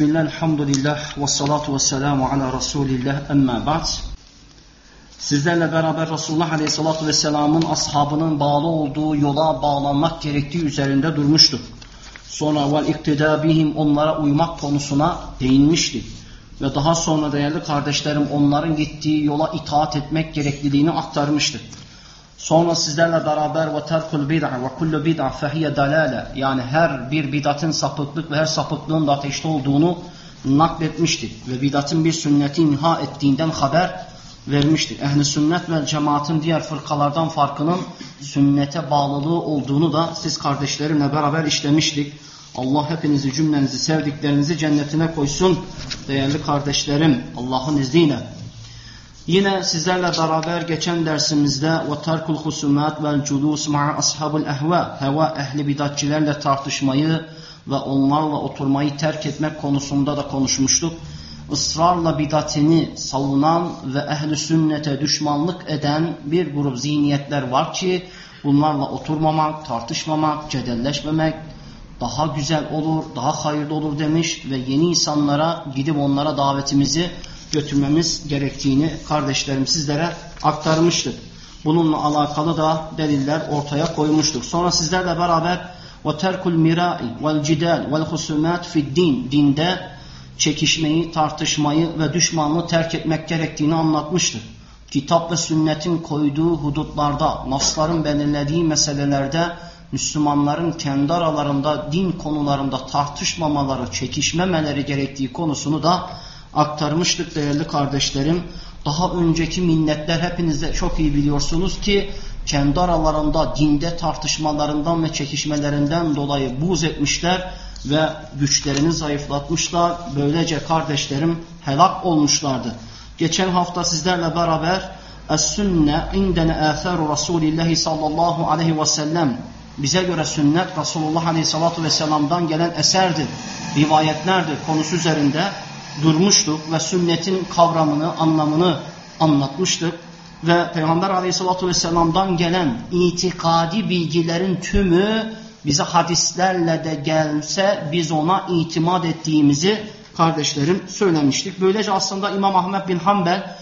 Bismillah, elhamdülillah, ve salatu ve selamu ala Resulillah, emma ba'd. Sizlerle beraber Resulullah Aleyhisselatü Vesselam'ın ashabının bağlı olduğu yola bağlanmak gerektiği üzerinde durmuştuk. Sonra vel iktida bihim onlara uymak konusuna değinmiştik. Ve daha sonra değerli kardeşlerim onların gittiği yola itaat etmek gerekliliğini aktarmıştık. Sonra sizlerle beraber ve terkul bid'a ve kullu bid'a fehiye dalale yani her bir bidatın sapıklık ve her sapıklığın da ateşte olduğunu nakletmiştik. Ve bidatın bir sünneti inha ettiğinden haber vermiştik. Ehli sünnet ve cemaatin diğer fırkalardan farkının sünnete bağlılığı olduğunu da siz kardeşlerimle beraber işlemiştik. Allah hepinizi cümlenizi sevdiklerinizi cennetine koysun. Değerli kardeşlerim Allah'ın izniyle. Yine sizlerle beraber geçen dersimizde ve tarkul husumat vel culus ma'a ashabul ehva heva ehli bidatçilerle tartışmayı ve onlarla oturmayı terk etmek konusunda da konuşmuştuk. Israrla bidatini savunan ve ehli sünnete düşmanlık eden bir grup zihniyetler var ki bunlarla oturmamak, tartışmamak, cedelleşmemek daha güzel olur, daha hayırlı olur demiş ve yeni insanlara gidip onlara davetimizi götürmemiz gerektiğini kardeşlerim sizlere aktarmıştık. Bununla alakalı da deliller ortaya koymuştuk. Sonra sizlerle beraber vel cidal vel husumat fid din dinde çekişmeyi, tartışmayı ve düşmanlığı terk etmek gerektiğini anlatmıştık. Kitap ve sünnetin koyduğu hudutlarda, nasların belirlediği meselelerde Müslümanların kendi aralarında din konularında tartışmamaları, çekişmemeleri gerektiği konusunu da aktarmıştık değerli kardeşlerim. Daha önceki milletler hepiniz de çok iyi biliyorsunuz ki kendi aralarında dinde tartışmalarından ve çekişmelerinden dolayı buz etmişler ve güçlerini zayıflatmışlar. Böylece kardeşlerim helak olmuşlardı. Geçen hafta sizlerle beraber Es-sünne indene âthâru Resulillahi sallallahu aleyhi ve sellem bize göre sünnet Resulullah aleyhissalatu vesselam'dan gelen eserdir, rivayetlerdir konusu üzerinde durmuştuk ve sünnetin kavramını, anlamını anlatmıştık. Ve Peygamber aleyhissalatü vesselam'dan gelen itikadi bilgilerin tümü bize hadislerle de gelse biz ona itimat ettiğimizi kardeşlerim söylemiştik. Böylece aslında İmam Ahmet bin Hanbel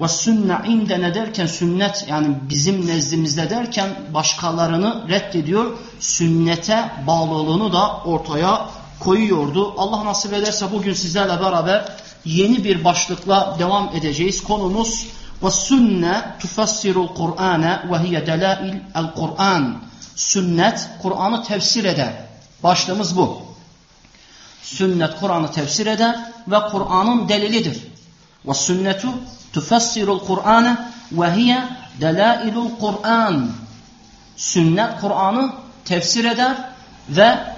ve sünne indene derken sünnet yani bizim nezdimizde derken başkalarını reddediyor. Sünnete bağlılığını da ortaya koyuyordu. Allah nasip ederse bugün sizlerle beraber yeni bir başlıkla devam edeceğiz. Konumuz ve sünne tufassirul Kur'ane ve hiye delail el Kur'an. Sünnet Kur'an'ı tefsir eder. Başlığımız bu. Sünnet Kur'an'ı tefsir eder ve Kur'an'ın delilidir. Ve sünnetu tufassirul Kur'ane ve hiye delailul Kur'an. Sünnet Kur'an'ı tefsir eder ve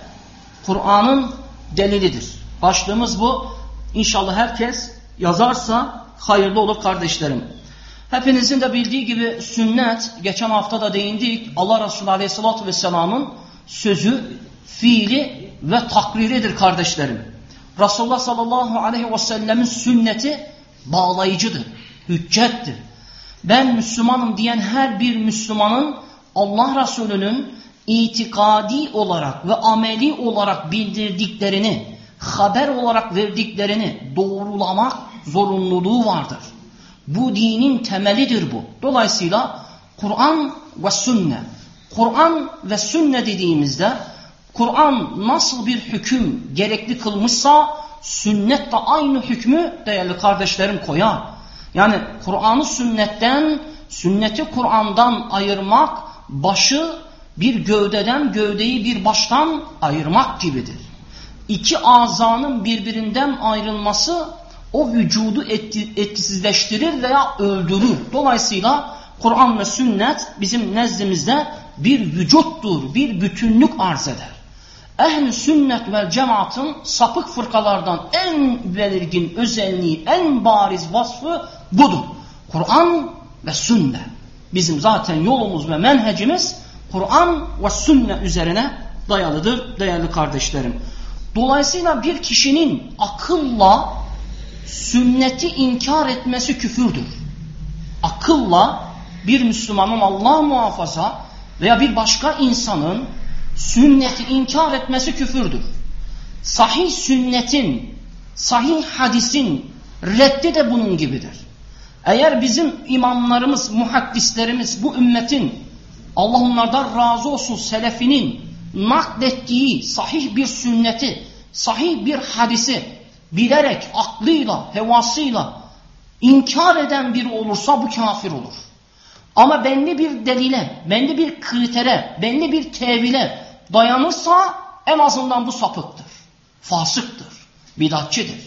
Kur'an'ın delilidir. Başlığımız bu. İnşallah herkes yazarsa hayırlı olur kardeşlerim. Hepinizin de bildiği gibi sünnet, geçen hafta da değindik, Allah Resulü Aleyhisselatü Vesselam'ın sözü, fiili ve takriridir kardeşlerim. Resulullah sallallahu aleyhi ve sellemin sünneti bağlayıcıdır, hüccettir. Ben Müslümanım diyen her bir Müslümanın Allah Resulü'nün itikadi olarak ve ameli olarak bildirdiklerini, haber olarak verdiklerini doğrulamak zorunluluğu vardır. Bu dinin temelidir bu. Dolayısıyla Kur'an ve sünne. Kur'an ve sünne dediğimizde Kur'an nasıl bir hüküm gerekli kılmışsa sünnet de aynı hükmü değerli kardeşlerim koyar. Yani Kur'an'ı sünnetten, sünneti Kur'an'dan ayırmak başı bir gövdeden gövdeyi bir baştan ayırmak gibidir. İki azanın birbirinden ayrılması o vücudu etkisizleştirir veya öldürür. Dolayısıyla Kur'an ve sünnet bizim nezdimizde bir vücuttur, bir bütünlük arz eder. Ehl-i sünnet ve cemaatın sapık fırkalardan en belirgin özelliği, en bariz vasfı budur. Kur'an ve sünnet. Bizim zaten yolumuz ve menhecimiz Kur'an ve sünnet üzerine dayalıdır değerli kardeşlerim. Dolayısıyla bir kişinin akılla sünneti inkar etmesi küfürdür. Akılla bir Müslümanın Allah muhafaza veya bir başka insanın sünneti inkar etmesi küfürdür. Sahih sünnetin sahih hadisin reddi de bunun gibidir. Eğer bizim imamlarımız, muhaddislerimiz bu ümmetin Allah onlardan razı olsun selefinin naklettiği sahih bir sünneti, sahih bir hadisi bilerek, aklıyla, hevasıyla inkar eden biri olursa bu kafir olur. Ama belli bir delile, belli bir kritere, belli bir tevile dayanırsa en azından bu sapıktır, fasıktır, bidatçıdır.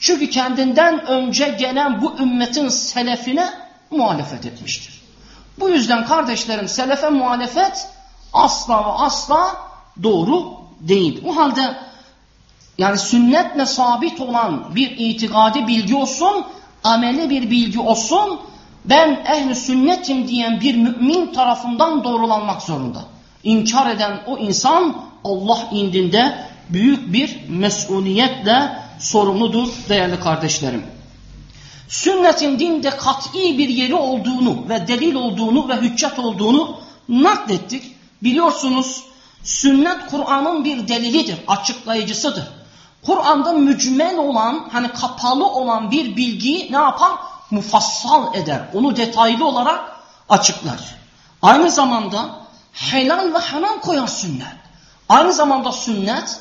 Çünkü kendinden önce gelen bu ümmetin selefine muhalefet etmiştir. Bu yüzden kardeşlerim selefe muhalefet asla ve asla doğru değil. O halde yani sünnetle sabit olan bir itikadi bilgi olsun, ameli bir bilgi olsun, ben ehli sünnetim diyen bir mümin tarafından doğrulanmak zorunda. İnkar eden o insan Allah indinde büyük bir mesuliyetle sorumludur değerli kardeşlerim. Sünnetin dinde kat'i bir yeri olduğunu ve delil olduğunu ve hüccet olduğunu naklettik. Biliyorsunuz sünnet Kur'an'ın bir delilidir, açıklayıcısıdır. Kur'an'da mücmel olan, hani kapalı olan bir bilgiyi ne yapar? Mufassal eder. Onu detaylı olarak açıklar. Aynı zamanda helal ve haram koyar sünnet. Aynı zamanda sünnet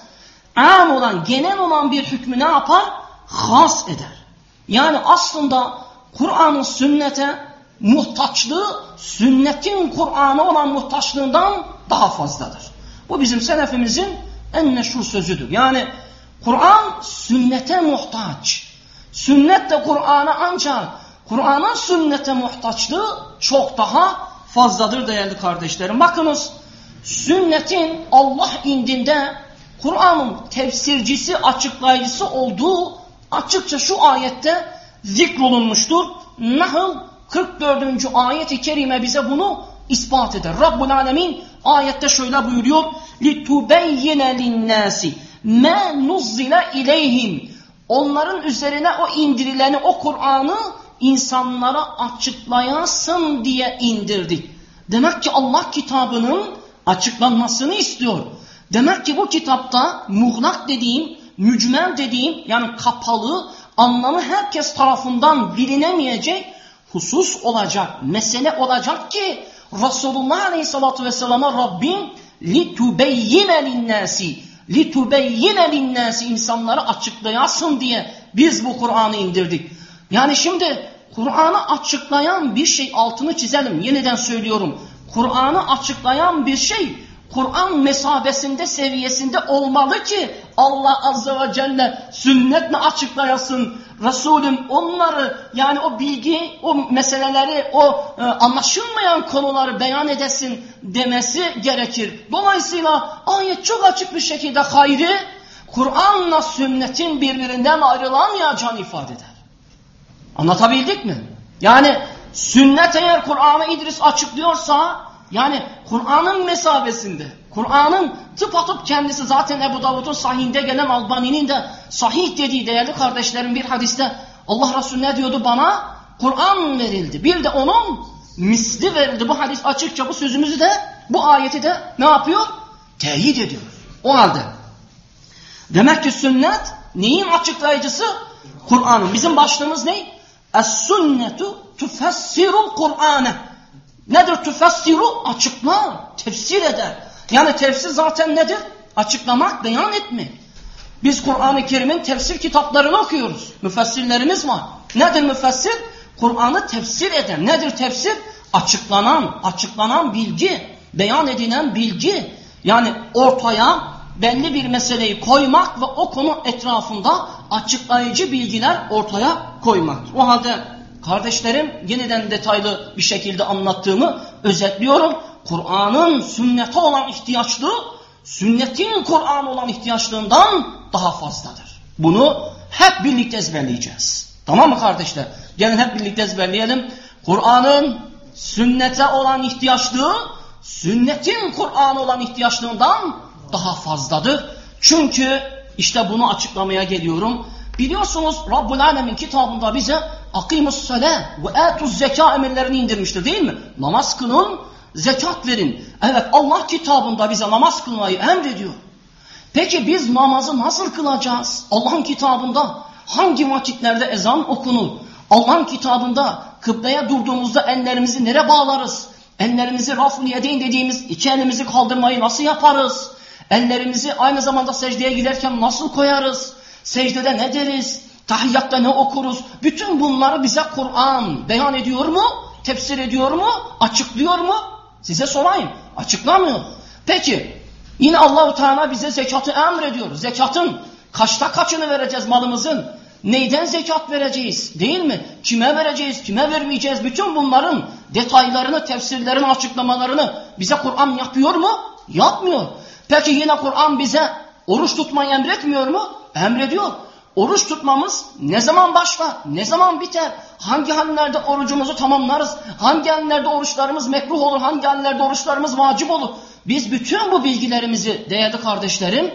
am olan, genel olan bir hükmü ne yapar? Has eder. Yani aslında Kur'an'ın sünnete muhtaçlığı sünnetin Kur'an'a olan muhtaçlığından daha fazladır. Bu bizim selefimizin en meşhur sözüdür. Yani Kur'an sünnete muhtaç. Sünnet de Kur'an'a ancak Kur'an'ın sünnete muhtaçlığı çok daha fazladır değerli kardeşlerim. Bakınız sünnetin Allah indinde Kur'an'ın tefsircisi, açıklayıcısı olduğu açıkça şu ayette zikrolunmuştur. Nahl 44. ayet-i kerime bize bunu ispat eder. Rabbul Alemin ayette şöyle buyuruyor. لِتُبَيِّنَ لِلنَّاسِ مَا نُزِّلَ اِلَيْهِمْ Onların üzerine o indirileni, o Kur'an'ı insanlara açıklayasın diye indirdik. Demek ki Allah kitabının açıklanmasını istiyor. Demek ki bu kitapta muğlak dediğim, mücmel dediğim yani kapalı, anlamı herkes tarafından bilinemeyecek husus olacak, mesele olacak ki Resulullah Aleyhisselatü Vesselam'a Rabbim لِتُبَيِّنَ لِلنَّاسِ لِتُبَيِّنَ لِلنَّاسِ insanları açıklayasın diye biz bu Kur'an'ı indirdik. Yani şimdi Kur'an'ı açıklayan bir şey altını çizelim. Yeniden söylüyorum. Kur'an'ı açıklayan bir şey Kur'an mesabesinde seviyesinde olmalı ki Allah Azze ve Celle sünnetle açıklayasın. Resulüm onları yani o bilgi, o meseleleri, o e, anlaşılmayan konuları beyan edesin demesi gerekir. Dolayısıyla ayet çok açık bir şekilde hayri Kur'an'la sünnetin birbirinden ayrılamayacağını ifade eder. Anlatabildik mi? Yani sünnet eğer Kur'an'ı İdris açıklıyorsa yani Kur'an'ın mesabesinde, Kur'an'ın tıpatıp kendisi zaten Ebu Davud'un sahihinde gelen Albani'nin de sahih dediği değerli kardeşlerim bir hadiste Allah Resulü ne diyordu bana? Kur'an verildi. Bir de onun misli verildi. Bu hadis açıkça bu sözümüzü de bu ayeti de ne yapıyor? Teyit ediyor. O halde demek ki sünnet neyin açıklayıcısı? Kur'an'ın. Bizim başlığımız ne? Es-sünnetu tufessirul Kur'an'ı. Nedir tüfessiru? Açıklar, tefsir eder. Yani tefsir zaten nedir? Açıklamak, beyan etmek. Biz Kur'an-ı Kerim'in tefsir kitaplarını okuyoruz. Müfessirlerimiz var. Nedir müfessir? Kur'an'ı tefsir eden. Nedir tefsir? Açıklanan, açıklanan bilgi, beyan edilen bilgi. Yani ortaya belli bir meseleyi koymak ve o konu etrafında açıklayıcı bilgiler ortaya koymak. O halde Kardeşlerim yeniden detaylı bir şekilde anlattığımı özetliyorum. Kur'an'ın sünnete olan ihtiyaçlığı sünnetin Kur'an olan ihtiyaçlığından daha fazladır. Bunu hep birlikte ezberleyeceğiz. Tamam mı kardeşler? Gelin hep birlikte ezberleyelim. Kur'an'ın sünnete olan ihtiyaçlığı sünnetin Kur'an olan ihtiyaçlığından daha fazladır. Çünkü işte bunu açıklamaya geliyorum. Biliyorsunuz Rabbul Alemin kitabında bize akimus sale ve etuz zeka emirlerini indirmiştir değil mi? Namaz kılın, zekat verin. Evet Allah kitabında bize namaz kılmayı emrediyor. Peki biz namazı nasıl kılacağız? Allah'ın kitabında hangi vakitlerde ezan okunur? Allah'ın kitabında kıbleye durduğumuzda ellerimizi nereye bağlarız? Ellerimizi raful yedeyn dediğimiz iki elimizi kaldırmayı nasıl yaparız? Ellerimizi aynı zamanda secdeye giderken nasıl koyarız? Secdede ne deriz? Tahiyyatta ne okuruz? Bütün bunları bize Kur'an beyan ediyor mu? Tefsir ediyor mu? Açıklıyor mu? Size sorayım. Açıklamıyor. Peki yine Allahu Teala bize zekatı emrediyor. Zekatın kaçta kaçını vereceğiz malımızın? Neyden zekat vereceğiz? Değil mi? Kime vereceğiz? Kime vermeyeceğiz? Bütün bunların detaylarını, tefsirlerini, açıklamalarını bize Kur'an yapıyor mu? Yapmıyor. Peki yine Kur'an bize oruç tutmayı emretmiyor mu? Emrediyor. Oruç tutmamız ne zaman başlar, ne zaman biter, hangi hallerde orucumuzu tamamlarız, hangi hallerde oruçlarımız mekruh olur, hangi hallerde oruçlarımız vacip olur. Biz bütün bu bilgilerimizi değerli kardeşlerim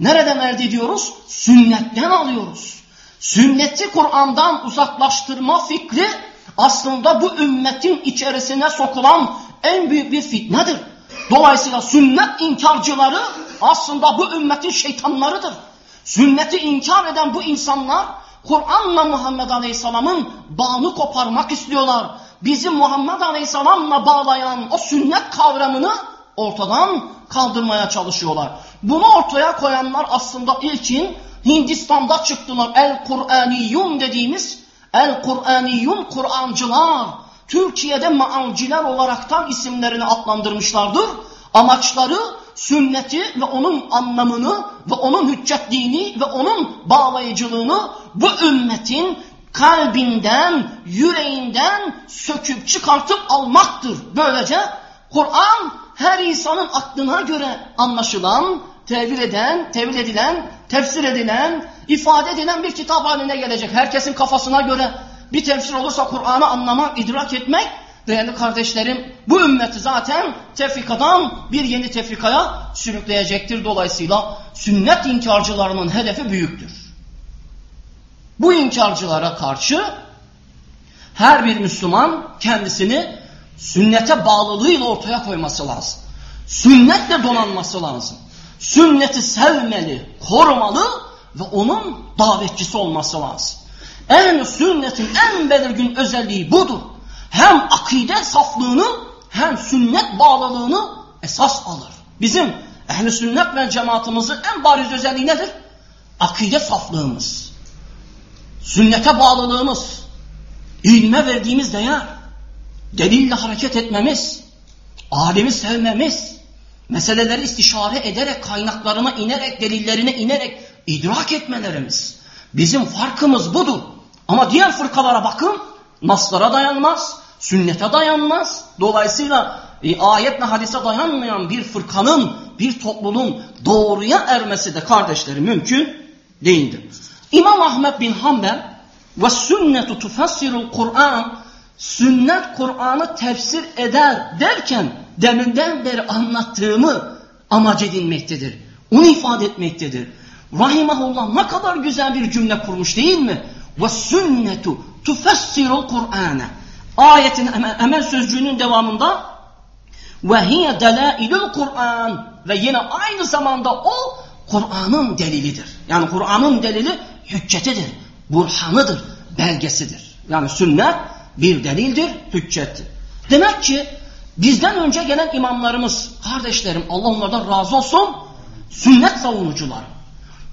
nereden elde ediyoruz? Sünnetten alıyoruz. Sünneti Kur'an'dan uzaklaştırma fikri aslında bu ümmetin içerisine sokulan en büyük bir fitnedir. Dolayısıyla sünnet inkarcıları aslında bu ümmetin şeytanlarıdır. Sünneti inkar eden bu insanlar Kur'an'la Muhammed Aleyhisselam'ın bağını koparmak istiyorlar. Bizi Muhammed Aleyhisselam'la bağlayan o sünnet kavramını ortadan kaldırmaya çalışıyorlar. Bunu ortaya koyanlar aslında ilkin Hindistan'da çıktılar. El-Kur'aniyun dediğimiz El-Kur'aniyun Kur'ancılar. Türkiye'de maalciler olaraktan isimlerini adlandırmışlardır. Amaçları sünneti ve onun anlamını ve onun hüccetliğini ve onun bağlayıcılığını bu ümmetin kalbinden, yüreğinden söküp çıkartıp almaktır. Böylece Kur'an her insanın aklına göre anlaşılan, tevil eden, tevil edilen, tefsir edilen, ifade edilen bir kitap haline gelecek. Herkesin kafasına göre bir tefsir olursa Kur'an'ı anlamak, idrak etmek değerli kardeşlerim bu ümmeti zaten tefrikadan bir yeni tefrikaya sürükleyecektir. Dolayısıyla sünnet inkarcılarının hedefi büyüktür. Bu inkarcılara karşı her bir Müslüman kendisini sünnete bağlılığıyla ortaya koyması lazım. Sünnetle donanması lazım. Sünneti sevmeli, korumalı ve onun davetçisi olması lazım. En sünnetin en belirgin özelliği budur. Hem akide saflığını hem sünnet bağlılığını esas alır. Bizim ehli sünnet ve cemaatimizin en bariz özelliği nedir? Akide saflığımız. Sünnete bağlılığımız. ilme verdiğimiz değer. Delille hareket etmemiz. Alemi sevmemiz. Meseleleri istişare ederek, kaynaklarına inerek, delillerine inerek idrak etmelerimiz. Bizim farkımız budur. Ama diğer fırkalara bakın, naslara dayanmaz, sünnete dayanmaz. Dolayısıyla e, ayetle hadise dayanmayan bir fırkanın, bir topluluğun doğruya ermesi de kardeşleri mümkün değildir. İmam Ahmet bin Hanbel ve sünnetu tufassirul Kur'an sünnet Kur'an'ı tefsir eder derken deminden beri anlattığımı amac edilmektedir. Onu ifade etmektedir. Rahimahullah ne kadar güzel bir cümle kurmuş değil mi? Ve sünnetu tufessirul Kur'an'a. Ayetin hemen, hemen sözcüğünün devamında ve hiye delailul Kur'an ve yine aynı zamanda o Kur'an'ın delilidir. Yani Kur'an'ın delili hüccetidir, burhanıdır, belgesidir. Yani sünnet bir delildir, hüccettir. Demek ki bizden önce gelen imamlarımız, kardeşlerim Allah onlardan razı olsun, sünnet savunucular.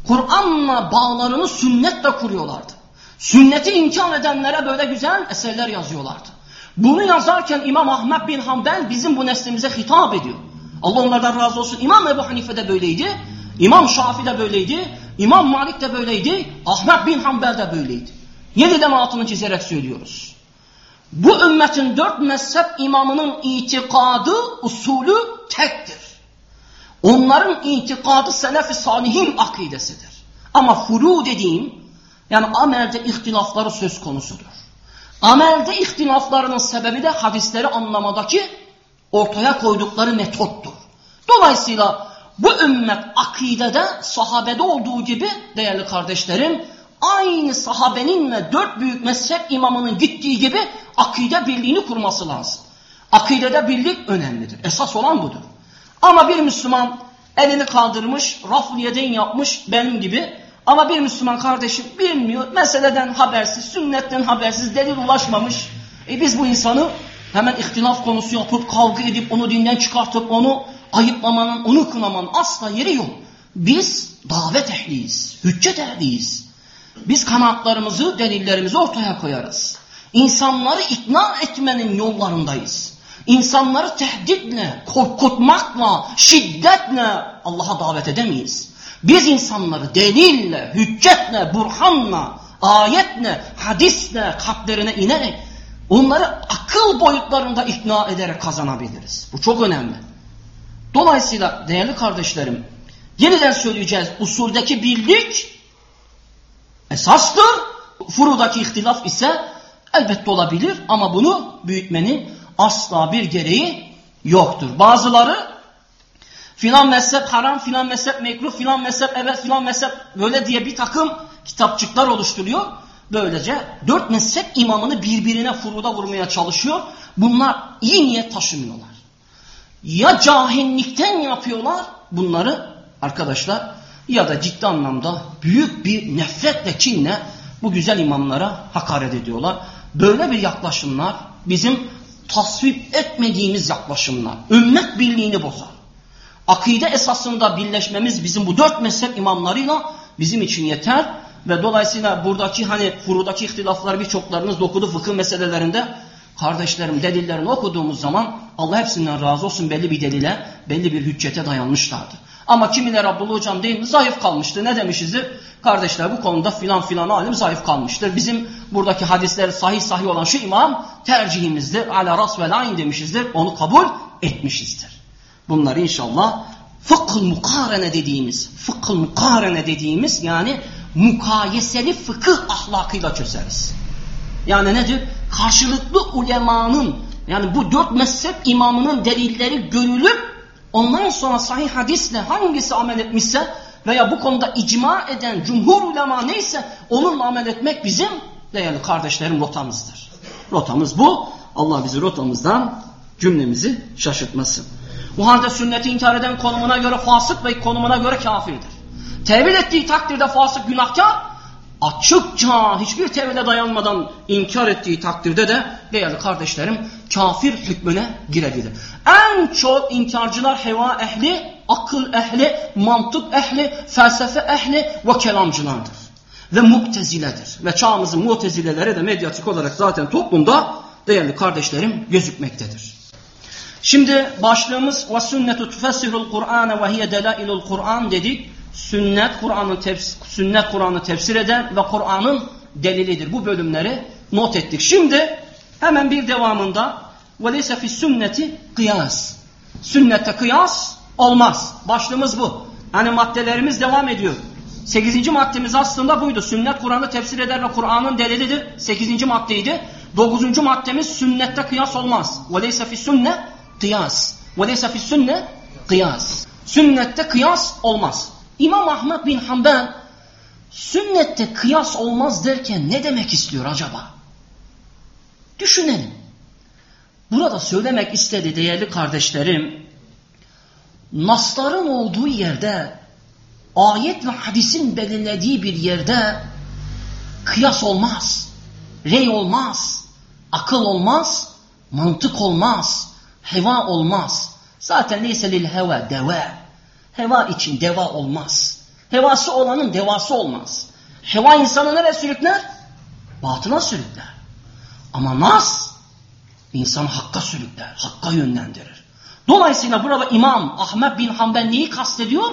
Kur'an'la bağlarını sünnetle kuruyorlardı. Sünneti inkar edenlere böyle güzel eserler yazıyorlardı. Bunu yazarken İmam Ahmet bin Hanbel bizim bu neslimize hitap ediyor. Allah onlardan razı olsun. İmam Ebu Hanife de böyleydi. İmam Şafi de böyleydi. İmam Malik de böyleydi. Ahmet bin Hanbel de böyleydi. Yeniden altını çizerek söylüyoruz. Bu ümmetin dört mezhep imamının itikadı, usulü tektir. Onların itikadı selef-i salihin akidesidir. Ama furu dediğim yani amelde ihtilafları söz konusudur. Amelde ihtilaflarının sebebi de hadisleri anlamadaki ortaya koydukları metottur. Dolayısıyla bu ümmet akidede sahabede olduğu gibi değerli kardeşlerim aynı sahabenin ve dört büyük mezhep imamının gittiği gibi akide birliğini kurması lazım. Akidede birlik önemlidir. Esas olan budur. Ama bir Müslüman elini kaldırmış, raful yeden yapmış benim gibi. Ama bir Müslüman kardeşim bilmiyor, meseleden habersiz, sünnetten habersiz, delil ulaşmamış. E biz bu insanı hemen ihtilaf konusu yapıp, kavga edip, onu dinden çıkartıp, onu ayıplamanın, onu kınamanın asla yeri yok. Biz davet ehliyiz, hüccet ehliyiz. Biz kanatlarımızı, delillerimizi ortaya koyarız. İnsanları ikna etmenin yollarındayız. İnsanları tehditle, korkutmakla, şiddetle Allah'a davet edemeyiz. Biz insanları delille, hüccetle, burhanla, ayetle, hadisle, kalplerine inerek onları akıl boyutlarında ikna ederek kazanabiliriz. Bu çok önemli. Dolayısıyla değerli kardeşlerim, yeniden söyleyeceğiz. Usuldeki birlik esastır. Furudaki ihtilaf ise elbette olabilir ama bunu büyütmenin asla bir gereği yoktur. Bazıları filan mezhep haram, filan mezhep mekruh, filan mezhep evet, filan mezhep böyle diye bir takım kitapçıklar oluşturuyor. Böylece dört mezhep imamını birbirine furuda vurmaya çalışıyor. Bunlar iyi niyet taşımıyorlar. Ya cahillikten yapıyorlar bunları arkadaşlar ya da ciddi anlamda büyük bir nefretle, kinle bu güzel imamlara hakaret ediyorlar. Böyle bir yaklaşımlar bizim tasvip etmediğimiz yaklaşımlar. Ümmet birliğini bozar. Akide esasında birleşmemiz bizim bu dört mezhep imamlarıyla bizim için yeter. Ve dolayısıyla buradaki hani furudaki ihtilafları birçoklarınız okudu fıkıh meselelerinde. Kardeşlerim delillerini okuduğumuz zaman Allah hepsinden razı olsun belli bir delile, belli bir hüccete dayanmışlardı. Ama kimileri Abdullah hocam değil mi zayıf kalmıştı. Ne demişizdir? Kardeşler bu konuda filan filan alim zayıf kalmıştır. Bizim buradaki hadisler sahih sahih olan şu imam tercihimizdir. Ala ras ve lain demişizdir. Onu kabul etmişizdir. Bunları inşallah fıkhıl mukarene dediğimiz, fıkhıl mukarene dediğimiz yani mukayeseli fıkıh ahlakıyla çözeriz. Yani nedir? Karşılıklı ulemanın yani bu dört mezhep imamının delilleri görülüp ondan sonra sahih hadisle hangisi amel etmişse veya bu konuda icma eden cumhur ulema neyse onunla amel etmek bizim değerli kardeşlerim rotamızdır. Rotamız bu. Allah bizi rotamızdan cümlemizi şaşırtmasın. Bu halde sünneti inkar eden konumuna göre fasık ve konumuna göre kafirdir. Tevil ettiği takdirde fasık günahkar, açıkça hiçbir tevhile dayanmadan inkar ettiği takdirde de değerli kardeşlerim kafir hükmüne girebilir. En çok inkarcılar heva ehli, akıl ehli, mantık ehli, felsefe ehli ve kelamcılardır. Ve mukteziledir. Ve çağımızın mutezileleri de medyatik olarak zaten toplumda değerli kardeşlerim gözükmektedir. Şimdi başlığımız ve sünnetu tufessirul Kur'ane ve hiye delailul Kur'an dedik. Sünnet Kur'an'ı sünnet Kur'an'ı tefsir eder ve Kur'an'ın delilidir. Bu bölümleri not ettik. Şimdi hemen bir devamında ve leyse fi sünneti kıyas. Sünnette kıyas olmaz. Başlığımız bu. Yani maddelerimiz devam ediyor. Sekizinci maddemiz aslında buydu. Sünnet Kur'an'ı tefsir eder ve Kur'an'ın delilidir. Sekizinci maddeydi. Dokuzuncu maddemiz sünnette kıyas olmaz. Leyse fi sünne kıyas. Leyse fi sünne kıyas. Sünnette kıyas olmaz. İmam Ahmet bin Hanbel sünnette kıyas olmaz derken ne demek istiyor acaba? Düşünelim. Burada söylemek istedi değerli kardeşlerim, nasların olduğu yerde, ayet ve hadisin belirlediği bir yerde kıyas olmaz, rey olmaz, akıl olmaz, mantık olmaz, heva olmaz. Zaten neyse lil heva deva. Heva için deva olmaz. Hevası olanın devası olmaz. Heva insanı nereye sürükler? Batına sürükler. Ama nas insan hakka sürükler, hakka yönlendirir. Dolayısıyla burada İmam Ahmet bin Hanbel neyi kastediyor?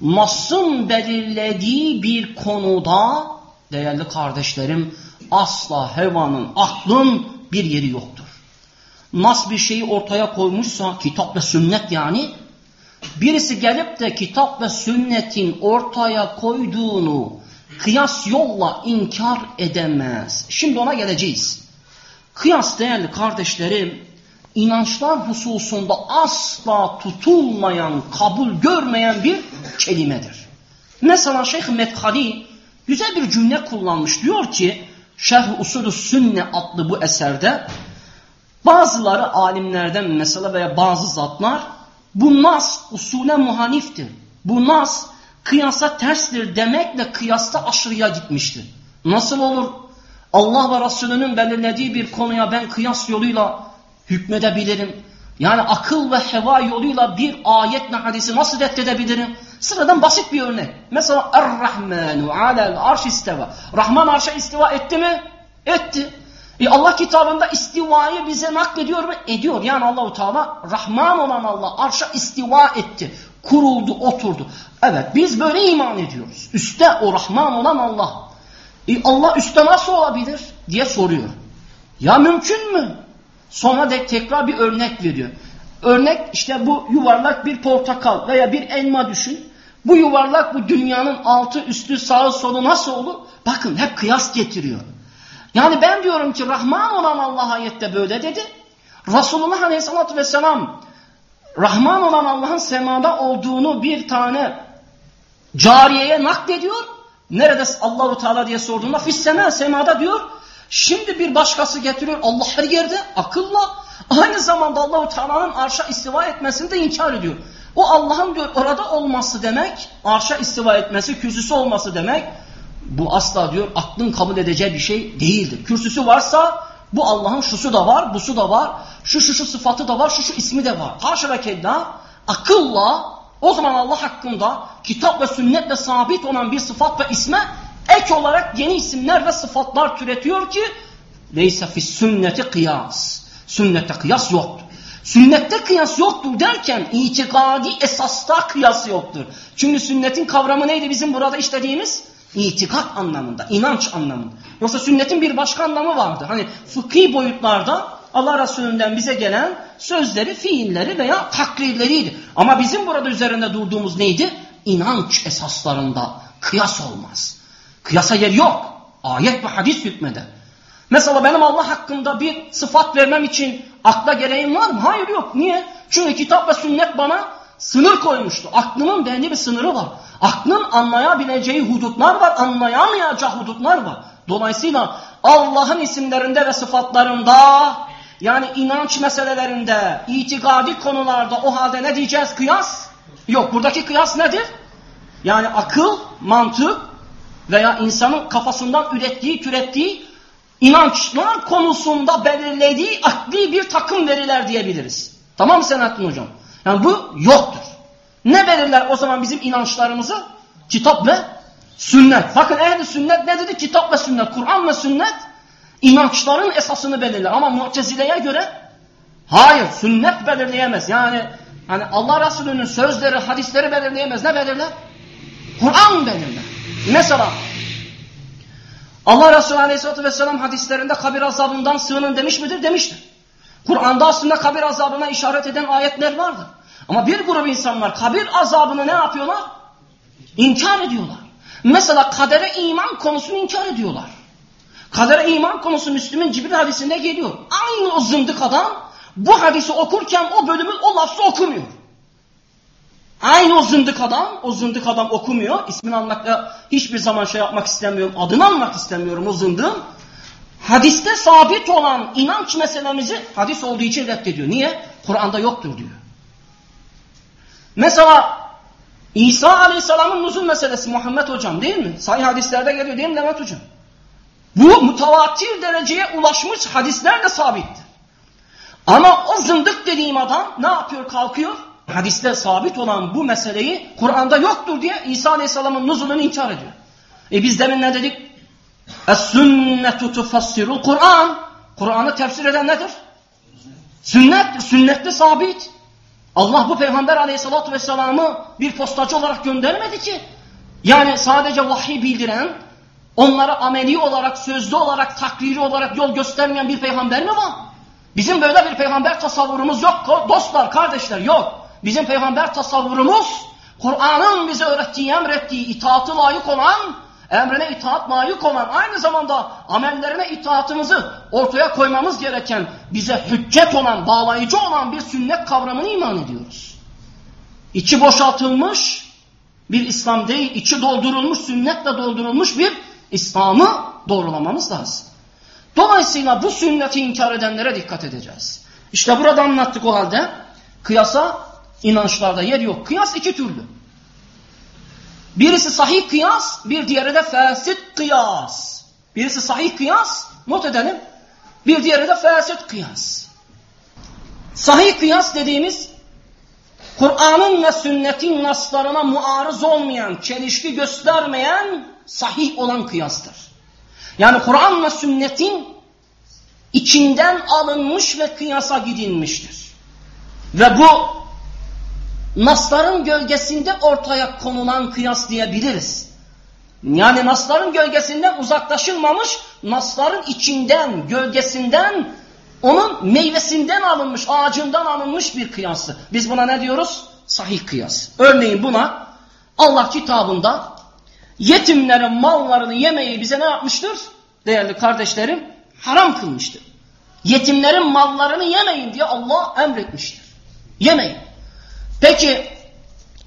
Nas'ın belirlediği bir konuda değerli kardeşlerim asla hevanın, aklın bir yeri yoktur. Nas bir şeyi ortaya koymuşsa kitap ve sünnet yani birisi gelip de kitap ve sünnetin ortaya koyduğunu kıyas yolla inkar edemez. Şimdi ona geleceğiz. Kıyas değerli kardeşlerim inançlar hususunda asla tutulmayan, kabul görmeyen bir kelimedir. Mesela Şeyh Medhali güzel bir cümle kullanmış. Diyor ki Şerh Usulü Sünne adlı bu eserde bazıları alimlerden mesela veya bazı zatlar Bu nas usule muhaniftir. Bu nas kıyasa terstir demekle kıyasta aşırıya gitmiştir. Nasıl olur? Allah ve Resulünün belirlediği bir konuya ben kıyas yoluyla hükmedebilirim. Yani akıl ve heva yoluyla bir ayetle hadisi nasıl reddedebilirim? Sıradan basit bir örnek. Mesela Er-Rahmanu alel arş isteva. Rahman arşa istiva etti mi? Etti. E Allah kitabında istivayı bize naklediyor mu? Ediyor. Yani Allahu Teala Rahman olan Allah arşa istiva etti. Kuruldu, oturdu. Evet biz böyle iman ediyoruz. Üste o Rahman olan Allah. E Allah üstte nasıl olabilir diye soruyor. Ya mümkün mü? Sonra de tekrar bir örnek veriyor. Örnek işte bu yuvarlak bir portakal veya bir elma düşün. Bu yuvarlak bu dünyanın altı üstü sağı solu nasıl olur? Bakın hep kıyas getiriyor. Yani ben diyorum ki Rahman olan Allah ayette böyle dedi. Resulullah Aleyhisselatü Vesselam Rahman olan Allah'ın semada olduğunu bir tane cariyeye naklediyor. Nerede Allahu Teala diye sorduğunda fisseme semada diyor. Şimdi bir başkası getiriyor Allah her yerde akılla aynı zamanda Allahu Teala'nın arşa istiva etmesini de inkar ediyor. O Allah'ın diyor orada olması demek, arşa istiva etmesi, kürsüsü olması demek. Bu asla diyor aklın kabul edeceği bir şey değildir. Kürsüsü varsa bu Allah'ın şusu da var, busu da var, şu şu şu sıfatı da var, şu şu ismi de var. Haşa ve kella akılla o zaman Allah hakkında kitap ve sünnetle sabit olan bir sıfat ve isme ek olarak yeni isimler ve sıfatlar türetiyor ki Leyse fis sünneti kıyas. Sünnette kıyas yoktur. Sünnette kıyas yoktur derken itikadi esasta kıyas yoktur. Çünkü sünnetin kavramı neydi bizim burada işlediğimiz? İtikat anlamında, inanç anlamında. Yoksa sünnetin bir başka anlamı vardı. Hani fıkhi boyutlarda Allah Resulü'nden bize gelen sözleri, fiilleri veya takrirleriydi. Ama bizim burada üzerinde durduğumuz neydi? İnanç esaslarında kıyas olmaz. Kıyasa yer yok. Ayet ve hadis hükmeder. Mesela benim Allah hakkında bir sıfat vermem için akla gereğim var mı? Hayır yok. Niye? Çünkü kitap ve sünnet bana sınır koymuştu. Aklımın belli bir sınırı var. Aklın anlayabileceği hudutlar var, anlayamayacağı hudutlar var. Dolayısıyla Allah'ın isimlerinde ve sıfatlarında yani inanç meselelerinde, itikadi konularda o halde ne diyeceğiz? Kıyas? Yok. Buradaki kıyas nedir? Yani akıl, mantık veya insanın kafasından ürettiği, türettiği inançlar konusunda belirlediği akli bir takım veriler diyebiliriz. Tamam mı Senahattin Hocam? Yani bu yoktur. Ne belirler o zaman bizim inançlarımızı? Kitap ve sünnet. Bakın ehli sünnet ne dedi? Kitap ve sünnet. Kur'an ve sünnet inançların esasını belirler. Ama mu'tezileye göre hayır sünnet belirleyemez. Yani hani Allah Resulü'nün sözleri, hadisleri belirleyemez. Ne belirler? Kur'an belirler. Mesela Allah Resulü Aleyhisselatü Vesselam hadislerinde kabir azabından sığının demiş midir? Demiştir. Kur'an'da aslında kabir azabına işaret eden ayetler vardır. Ama bir grup insanlar kabir azabını ne yapıyorlar? İnkar ediyorlar. Mesela kadere iman konusunu inkar ediyorlar. Kadere iman konusu Müslüm'ün Cibril hadisinde geliyor. Aynı o zındık adam bu hadisi okurken o bölümün o lafzı okumuyor. Aynı o zındık adam, o zındık adam okumuyor. İsmini almakla hiçbir zaman şey yapmak istemiyorum, adını almak istemiyorum o zındığın. Hadiste sabit olan inanç meselemizi hadis olduğu için reddediyor. Niye? Kur'an'da yoktur diyor. Mesela İsa Aleyhisselam'ın nuzul meselesi Muhammed Hocam değil mi? Sahih hadislerde geliyor değil mi Levent Hocam? Bu mutavatir dereceye ulaşmış hadisler de sabittir. Ama o zındık dediğim adam ne yapıyor kalkıyor? Hadiste sabit olan bu meseleyi Kur'an'da yoktur diye İsa Aleyhisselam'ın nuzulunu inkar ediyor. E biz demin ne dedik? Es-sünnetu tufassirul Kur'an. Kur'an'ı tefsir eden nedir? Sünnet, sünnette sabit. Allah bu Peygamber Aleyhisselatü vesselam'ı bir postacı olarak göndermedi ki. Yani sadece vahiy bildiren, onlara ameli olarak, sözlü olarak, takriri olarak yol göstermeyen bir peygamber mi var? Bizim böyle bir peygamber tasavvurumuz yok dostlar, kardeşler yok. Bizim peygamber tasavvurumuz Kur'an'ın bize öğrettiği, emrettiği, itaatı layık olan, emrine itaat layık olan, aynı zamanda amellerine itaatımızı ortaya koymamız gereken, bize hüccet olan, bağlayıcı olan bir sünnet kavramını iman ediyoruz. İçi boşaltılmış bir İslam değil, içi doldurulmuş, sünnetle doldurulmuş bir İslam'ı doğrulamamız lazım. Dolayısıyla bu sünneti inkar edenlere dikkat edeceğiz. İşte burada anlattık o halde. Kıyasa inançlarda yer yok. Kıyas iki türlü. Birisi sahih kıyas, bir diğeri de fasit kıyas. Birisi sahih kıyas, not edelim. Bir diğeri de fasit kıyas. Sahih kıyas dediğimiz Kur'an'ın ve sünnetin naslarına muarız olmayan, çelişki göstermeyen sahih olan kıyastır. Yani Kur'an ve sünnetin içinden alınmış ve kıyasa gidilmiştir. Ve bu nasların gölgesinde ortaya konulan kıyas diyebiliriz. Yani nasların gölgesinden uzaklaşılmamış, nasların içinden, gölgesinden, onun meyvesinden alınmış, ağacından alınmış bir kıyası. Biz buna ne diyoruz? Sahih kıyas. Örneğin buna Allah kitabında yetimlerin mallarını yemeyi bize ne yapmıştır? Değerli kardeşlerim, haram kılmıştır. Yetimlerin mallarını yemeyin diye Allah emretmiştir. Yemeyin. Peki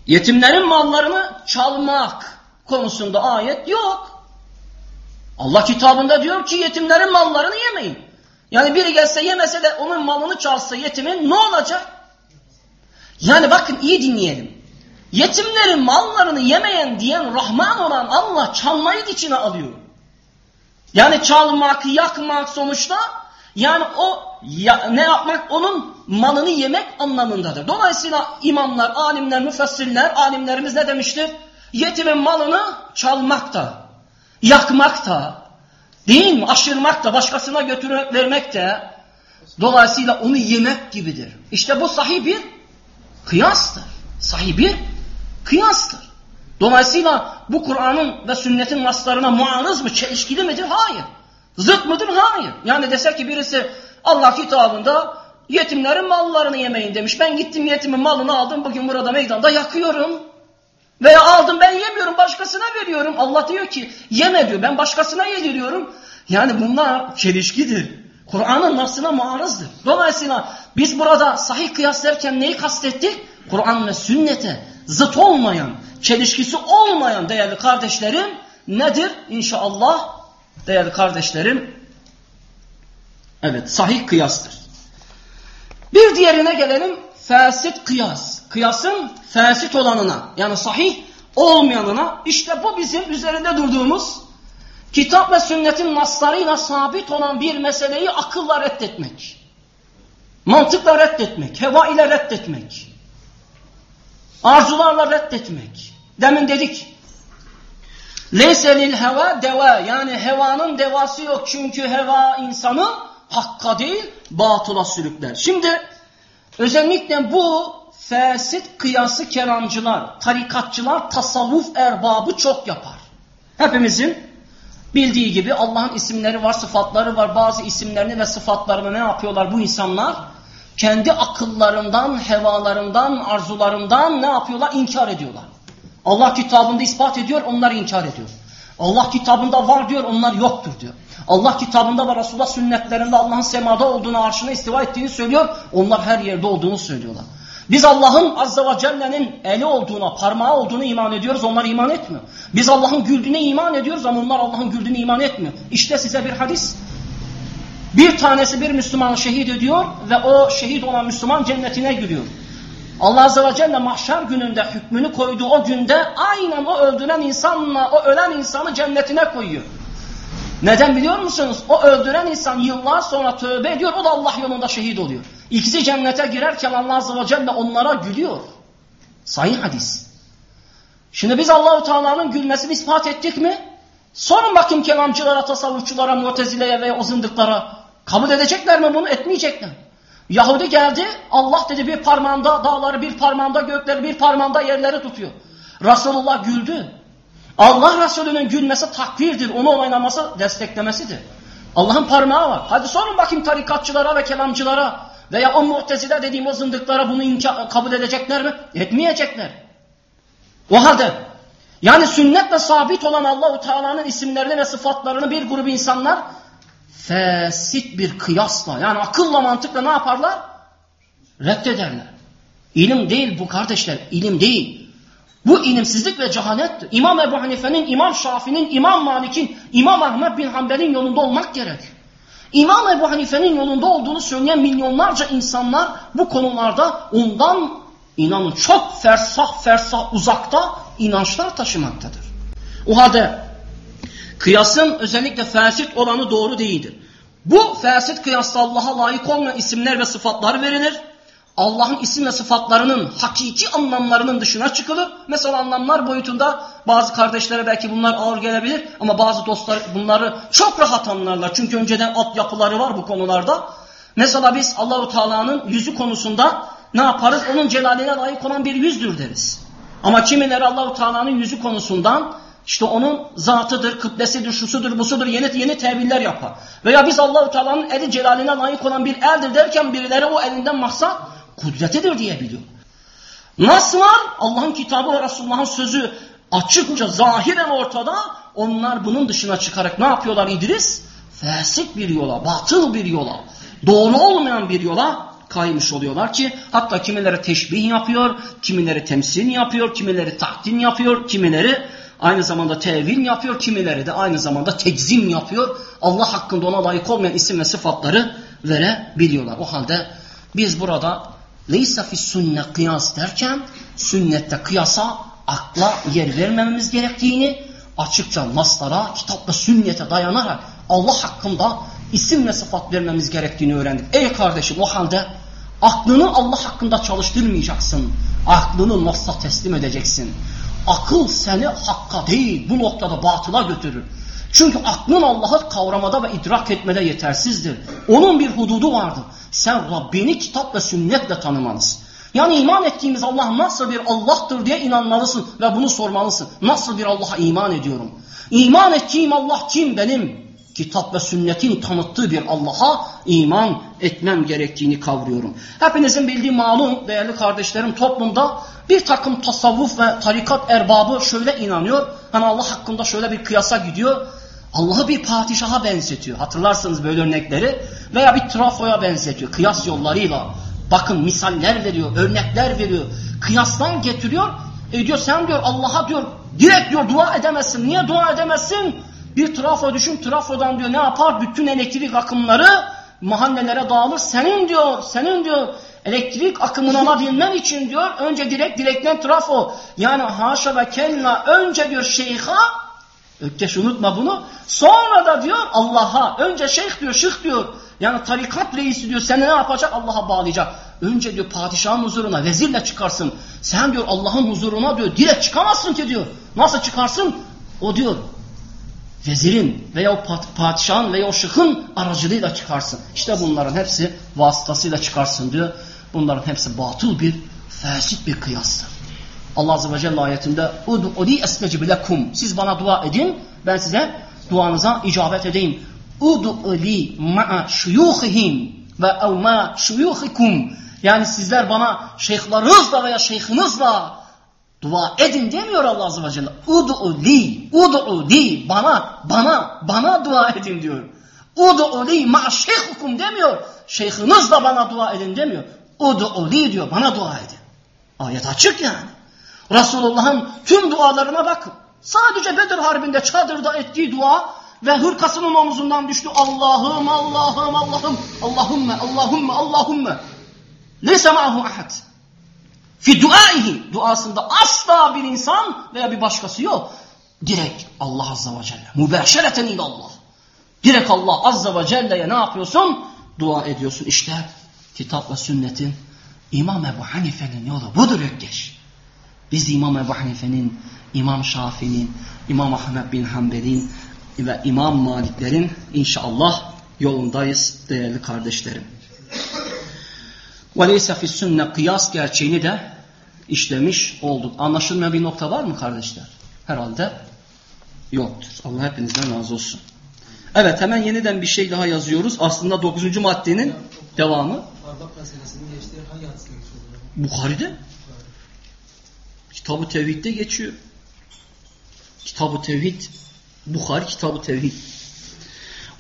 yetimlerin mallarını çalmak konusunda ayet yok. Allah kitabında diyor ki yetimlerin mallarını yemeyin. Yani biri gelse yemese de onun malını çalsa yetimin ne olacak? Yani bakın iyi dinleyelim. Yetimlerin mallarını yemeyen diyen Rahman olan Allah çalmayı içine alıyor. Yani çalmak, yakmak sonuçta yani o ya, ne yapmak? Onun malını yemek anlamındadır. Dolayısıyla imamlar, alimler, müfessirler, alimlerimiz ne demiştir? Yetimin malını çalmak da, yakmak da, değil mi? Aşırmak da, başkasına götürmek, vermek de, dolayısıyla onu yemek gibidir. İşte bu sahih bir kıyastır. Sahih bir kıyastır. Dolayısıyla bu Kur'an'ın ve sünnetin naslarına muarız mı, çelişkili midir? Hayır. Zıt mıdır? Hayır. Yani dese ki birisi Allah kitabında yetimlerin mallarını yemeyin demiş. Ben gittim yetimin malını aldım bugün burada meydanda yakıyorum. Veya aldım ben yemiyorum başkasına veriyorum. Allah diyor ki yeme diyor ben başkasına yediriyorum. Yani bunlar çelişkidir. Kur'an'ın nasına muarızdır. Dolayısıyla biz burada sahih kıyas derken neyi kastettik? Kur'an ve sünnete zıt olmayan, çelişkisi olmayan değerli kardeşlerim nedir? İnşallah değerli kardeşlerim evet sahih kıyastır. Bir diğerine gelelim fasit kıyas. Kıyasın fasit olanına yani sahih olmayanına işte bu bizim üzerinde durduğumuz kitap ve sünnetin naslarıyla sabit olan bir meseleyi akılla reddetmek. Mantıkla reddetmek, heva ile reddetmek. Arzularla reddetmek. Demin dedik Leyselil heva deva yani hevanın devası yok çünkü heva insanı hakka değil batıla sürükler. Şimdi özellikle bu fesit kıyası kelamcılar, tarikatçılar, tasavvuf erbabı çok yapar. Hepimizin bildiği gibi Allah'ın isimleri var, sıfatları var. Bazı isimlerini ve sıfatlarını ne yapıyorlar bu insanlar? Kendi akıllarından, hevalarından, arzularından ne yapıyorlar? İnkar ediyorlar. Allah kitabında ispat ediyor, onlar inkar ediyor. Allah kitabında var diyor, onlar yoktur diyor. Allah kitabında ve Resulullah sünnetlerinde Allah'ın semada olduğunu, arşına istiva ettiğini söylüyor. Onlar her yerde olduğunu söylüyorlar. Biz Allah'ın Azze ve Celle'nin eli olduğuna, parmağı olduğunu iman ediyoruz. Onlar iman etmiyor. Biz Allah'ın güldüğüne iman ediyoruz ama onlar Allah'ın güldüğüne iman etmiyor. İşte size bir hadis. Bir tanesi bir Müslümanı şehit ediyor ve o şehit olan Müslüman cennetine giriyor. Allah Azze ve Celle mahşer gününde hükmünü koyduğu o günde aynen o öldüren insanla o ölen insanı cennetine koyuyor. Neden biliyor musunuz? O öldüren insan yıllar sonra tövbe ediyor, o da Allah yolunda şehit oluyor. İkisi cennete girerken Allah Azze ve Celle onlara gülüyor. Sayın hadis. Şimdi biz Allahu Teala'nın gülmesini ispat ettik mi? Sorun bakayım kelamcılara, tasavvufçulara, mutezileye veya o. Kabul edecekler mi bunu? Etmeyecekler. Yahudi geldi, Allah dedi bir parmağında dağları, bir parmağında gökleri, bir parmağında yerleri tutuyor. Resulullah güldü. Allah Resulü'nün gülmesi takvirdir, onu oynaması desteklemesidir. Allah'ın parmağı var. Hadi sorun bakayım tarikatçılara ve kelamcılara veya o muhtezile dediğim o zındıklara bunu kabul edecekler mi? Etmeyecekler. O halde yani sünnetle sabit olan Allahu Teala'nın isimlerini ve sıfatlarını bir grup insanlar fesit bir kıyasla yani akılla mantıkla ne yaparlar? Reddederler. İlim değil bu kardeşler, ilim değil. Bu ilimsizlik ve cehalettir. İmam Ebu Hanife'nin, İmam Şafi'nin, İmam Malik'in, İmam Ahmet bin Hanbel'in yolunda olmak gerek. İmam Ebu Hanife'nin yolunda olduğunu söyleyen milyonlarca insanlar bu konularda ondan inanın çok fersah fersah uzakta inançlar taşımaktadır. O halde kıyasın özellikle fersit olanı doğru değildir. Bu fersit kıyasla Allah'a layık olmayan isimler ve sıfatlar verilir. Allah'ın isim ve sıfatlarının hakiki anlamlarının dışına çıkılır. Mesela anlamlar boyutunda bazı kardeşlere belki bunlar ağır gelebilir ama bazı dostlar bunları çok rahat anlarlar. Çünkü önceden alt yapıları var bu konularda. Mesela biz Allahu Teala'nın yüzü konusunda ne yaparız? Onun celaline layık olan bir yüzdür deriz. Ama kimileri Allahu Teala'nın yüzü konusundan işte onun zatıdır, kıblesidir, şusudur, busudur yeni yeni teviller yapar. Veya biz Allahu Teala'nın eli celaline layık olan bir eldir derken birileri o elinden maksat kudretidir diye biliyor. Nasıl var? Allah'ın kitabı ve Resulullah'ın sözü açıkça zahiren ortada. Onlar bunun dışına çıkarak ne yapıyorlar İdris? Fesik bir yola, batıl bir yola, doğru olmayan bir yola kaymış oluyorlar ki hatta kimileri teşbih yapıyor, kimileri temsil yapıyor, kimileri tahdin yapıyor, kimileri aynı zamanda tevil yapıyor, kimileri de aynı zamanda tekzim yapıyor. Allah hakkında ona layık olmayan isim ve sıfatları verebiliyorlar. O halde biz burada leysa fi sünne kıyas derken sünnette kıyasa akla yer vermememiz gerektiğini açıkça naslara, kitap ve sünnete dayanarak Allah hakkında isim ve sıfat vermemiz gerektiğini öğrendik. Ey kardeşim o halde aklını Allah hakkında çalıştırmayacaksın. Aklını nasla teslim edeceksin. Akıl seni hakka değil bu noktada batıla götürür. Çünkü aklın Allah'ı kavramada ve idrak etmede yetersizdir. Onun bir hududu vardır. Sen Rabbini kitap ve sünnetle tanımalısın. Yani iman ettiğimiz Allah nasıl bir Allah'tır diye inanmalısın ve bunu sormalısın. Nasıl bir Allah'a iman ediyorum? İman ettiğim Allah kim benim? Kitap ve sünnetin tanıttığı bir Allah'a iman etmem gerektiğini kavruyorum. Hepinizin bildiği malum değerli kardeşlerim toplumda bir takım tasavvuf ve tarikat erbabı şöyle inanıyor. Hani Allah hakkında şöyle bir kıyasa gidiyor. Allah'ı bir padişaha benzetiyor. Hatırlarsınız böyle örnekleri. Veya bir trafoya benzetiyor. Kıyas yollarıyla. Bakın misaller veriyor, örnekler veriyor. Kıyastan getiriyor. E diyor sen diyor Allah'a diyor direkt diyor dua edemezsin. Niye dua edemezsin? Bir trafo düşün. Trafodan diyor ne yapar? Bütün elektrik akımları mahallelere dağılır. Senin diyor, senin diyor elektrik akımını alabilmen için diyor önce direkt direkten trafo. Yani haşa ve kella önce diyor şeyha Ökkeş unutma bunu. Sonra da diyor Allah'a. Önce şeyh diyor, şık diyor. Yani tarikat reisi diyor seni ne yapacak? Allah'a bağlayacak. Önce diyor padişahın huzuruna vezirle çıkarsın. Sen diyor Allah'ın huzuruna diyor direkt çıkamazsın ki diyor. Nasıl çıkarsın? O diyor vezirin veya o padişahın veya o şıkın aracılığıyla çıkarsın. İşte bunların hepsi vasıtasıyla çıkarsın diyor. Bunların hepsi batıl bir, fesit bir kıyastır. Allah Azze ve Celle ayetinde Ud'uli estecib lekum. Siz bana dua edin, ben size duanıza icabet edeyim. Ud'uli ma'a şuyuhihim ve ev ma şuyuhikum. Yani sizler bana şeyhlarınızla veya şeyhinizla dua edin demiyor Allah Azze ve Celle. Ud'uli, ud'uli bana, bana, bana dua edin diyor. Ud'uli ma'a şeyhukum demiyor. Şeyhinizle bana dua edin demiyor. Ud'uli diyor, bana dua edin. Ayet açık yani. Resulullah'ın tüm dualarına bakın. Sadece Bedir Harbi'nde çadırda ettiği dua ve hırkasının omuzundan düştü. Allah'ım, Allah'ım, Allah'ım, Allahümme, Allahümme, Allahümme. Leyse ma'hu ahad. Fi duaihi, duasında asla bir insan veya bir başkası yok. Direkt Allah Azze ve Celle. Mübeşereten ilallah. Direkt Allah Azze ve Celle'ye ne yapıyorsun? Dua ediyorsun. İşte kitap ve sünnetin İmam Ebu Hanife'nin yolu budur Ökkeş. Biz İmam Ebu Hanife'nin, İmam Şafii'nin, İmam Ahmet bin Hanbel'in ve İmam Maliklerin inşallah yolundayız değerli kardeşlerim. وَلَيْسَ فِي sünne kıyas gerçeğini de işlemiş olduk. Anlaşılmayan bir nokta var mı kardeşler? Herhalde yoktur. Allah hepinizden razı olsun. Evet hemen yeniden bir şey daha yazıyoruz. Aslında 9. maddenin devamı. Bukhari'de. Kitab-ı Tevhid'de geçiyor. Kitab-ı Tevhid, Bukhari Kitab-ı Tevhid.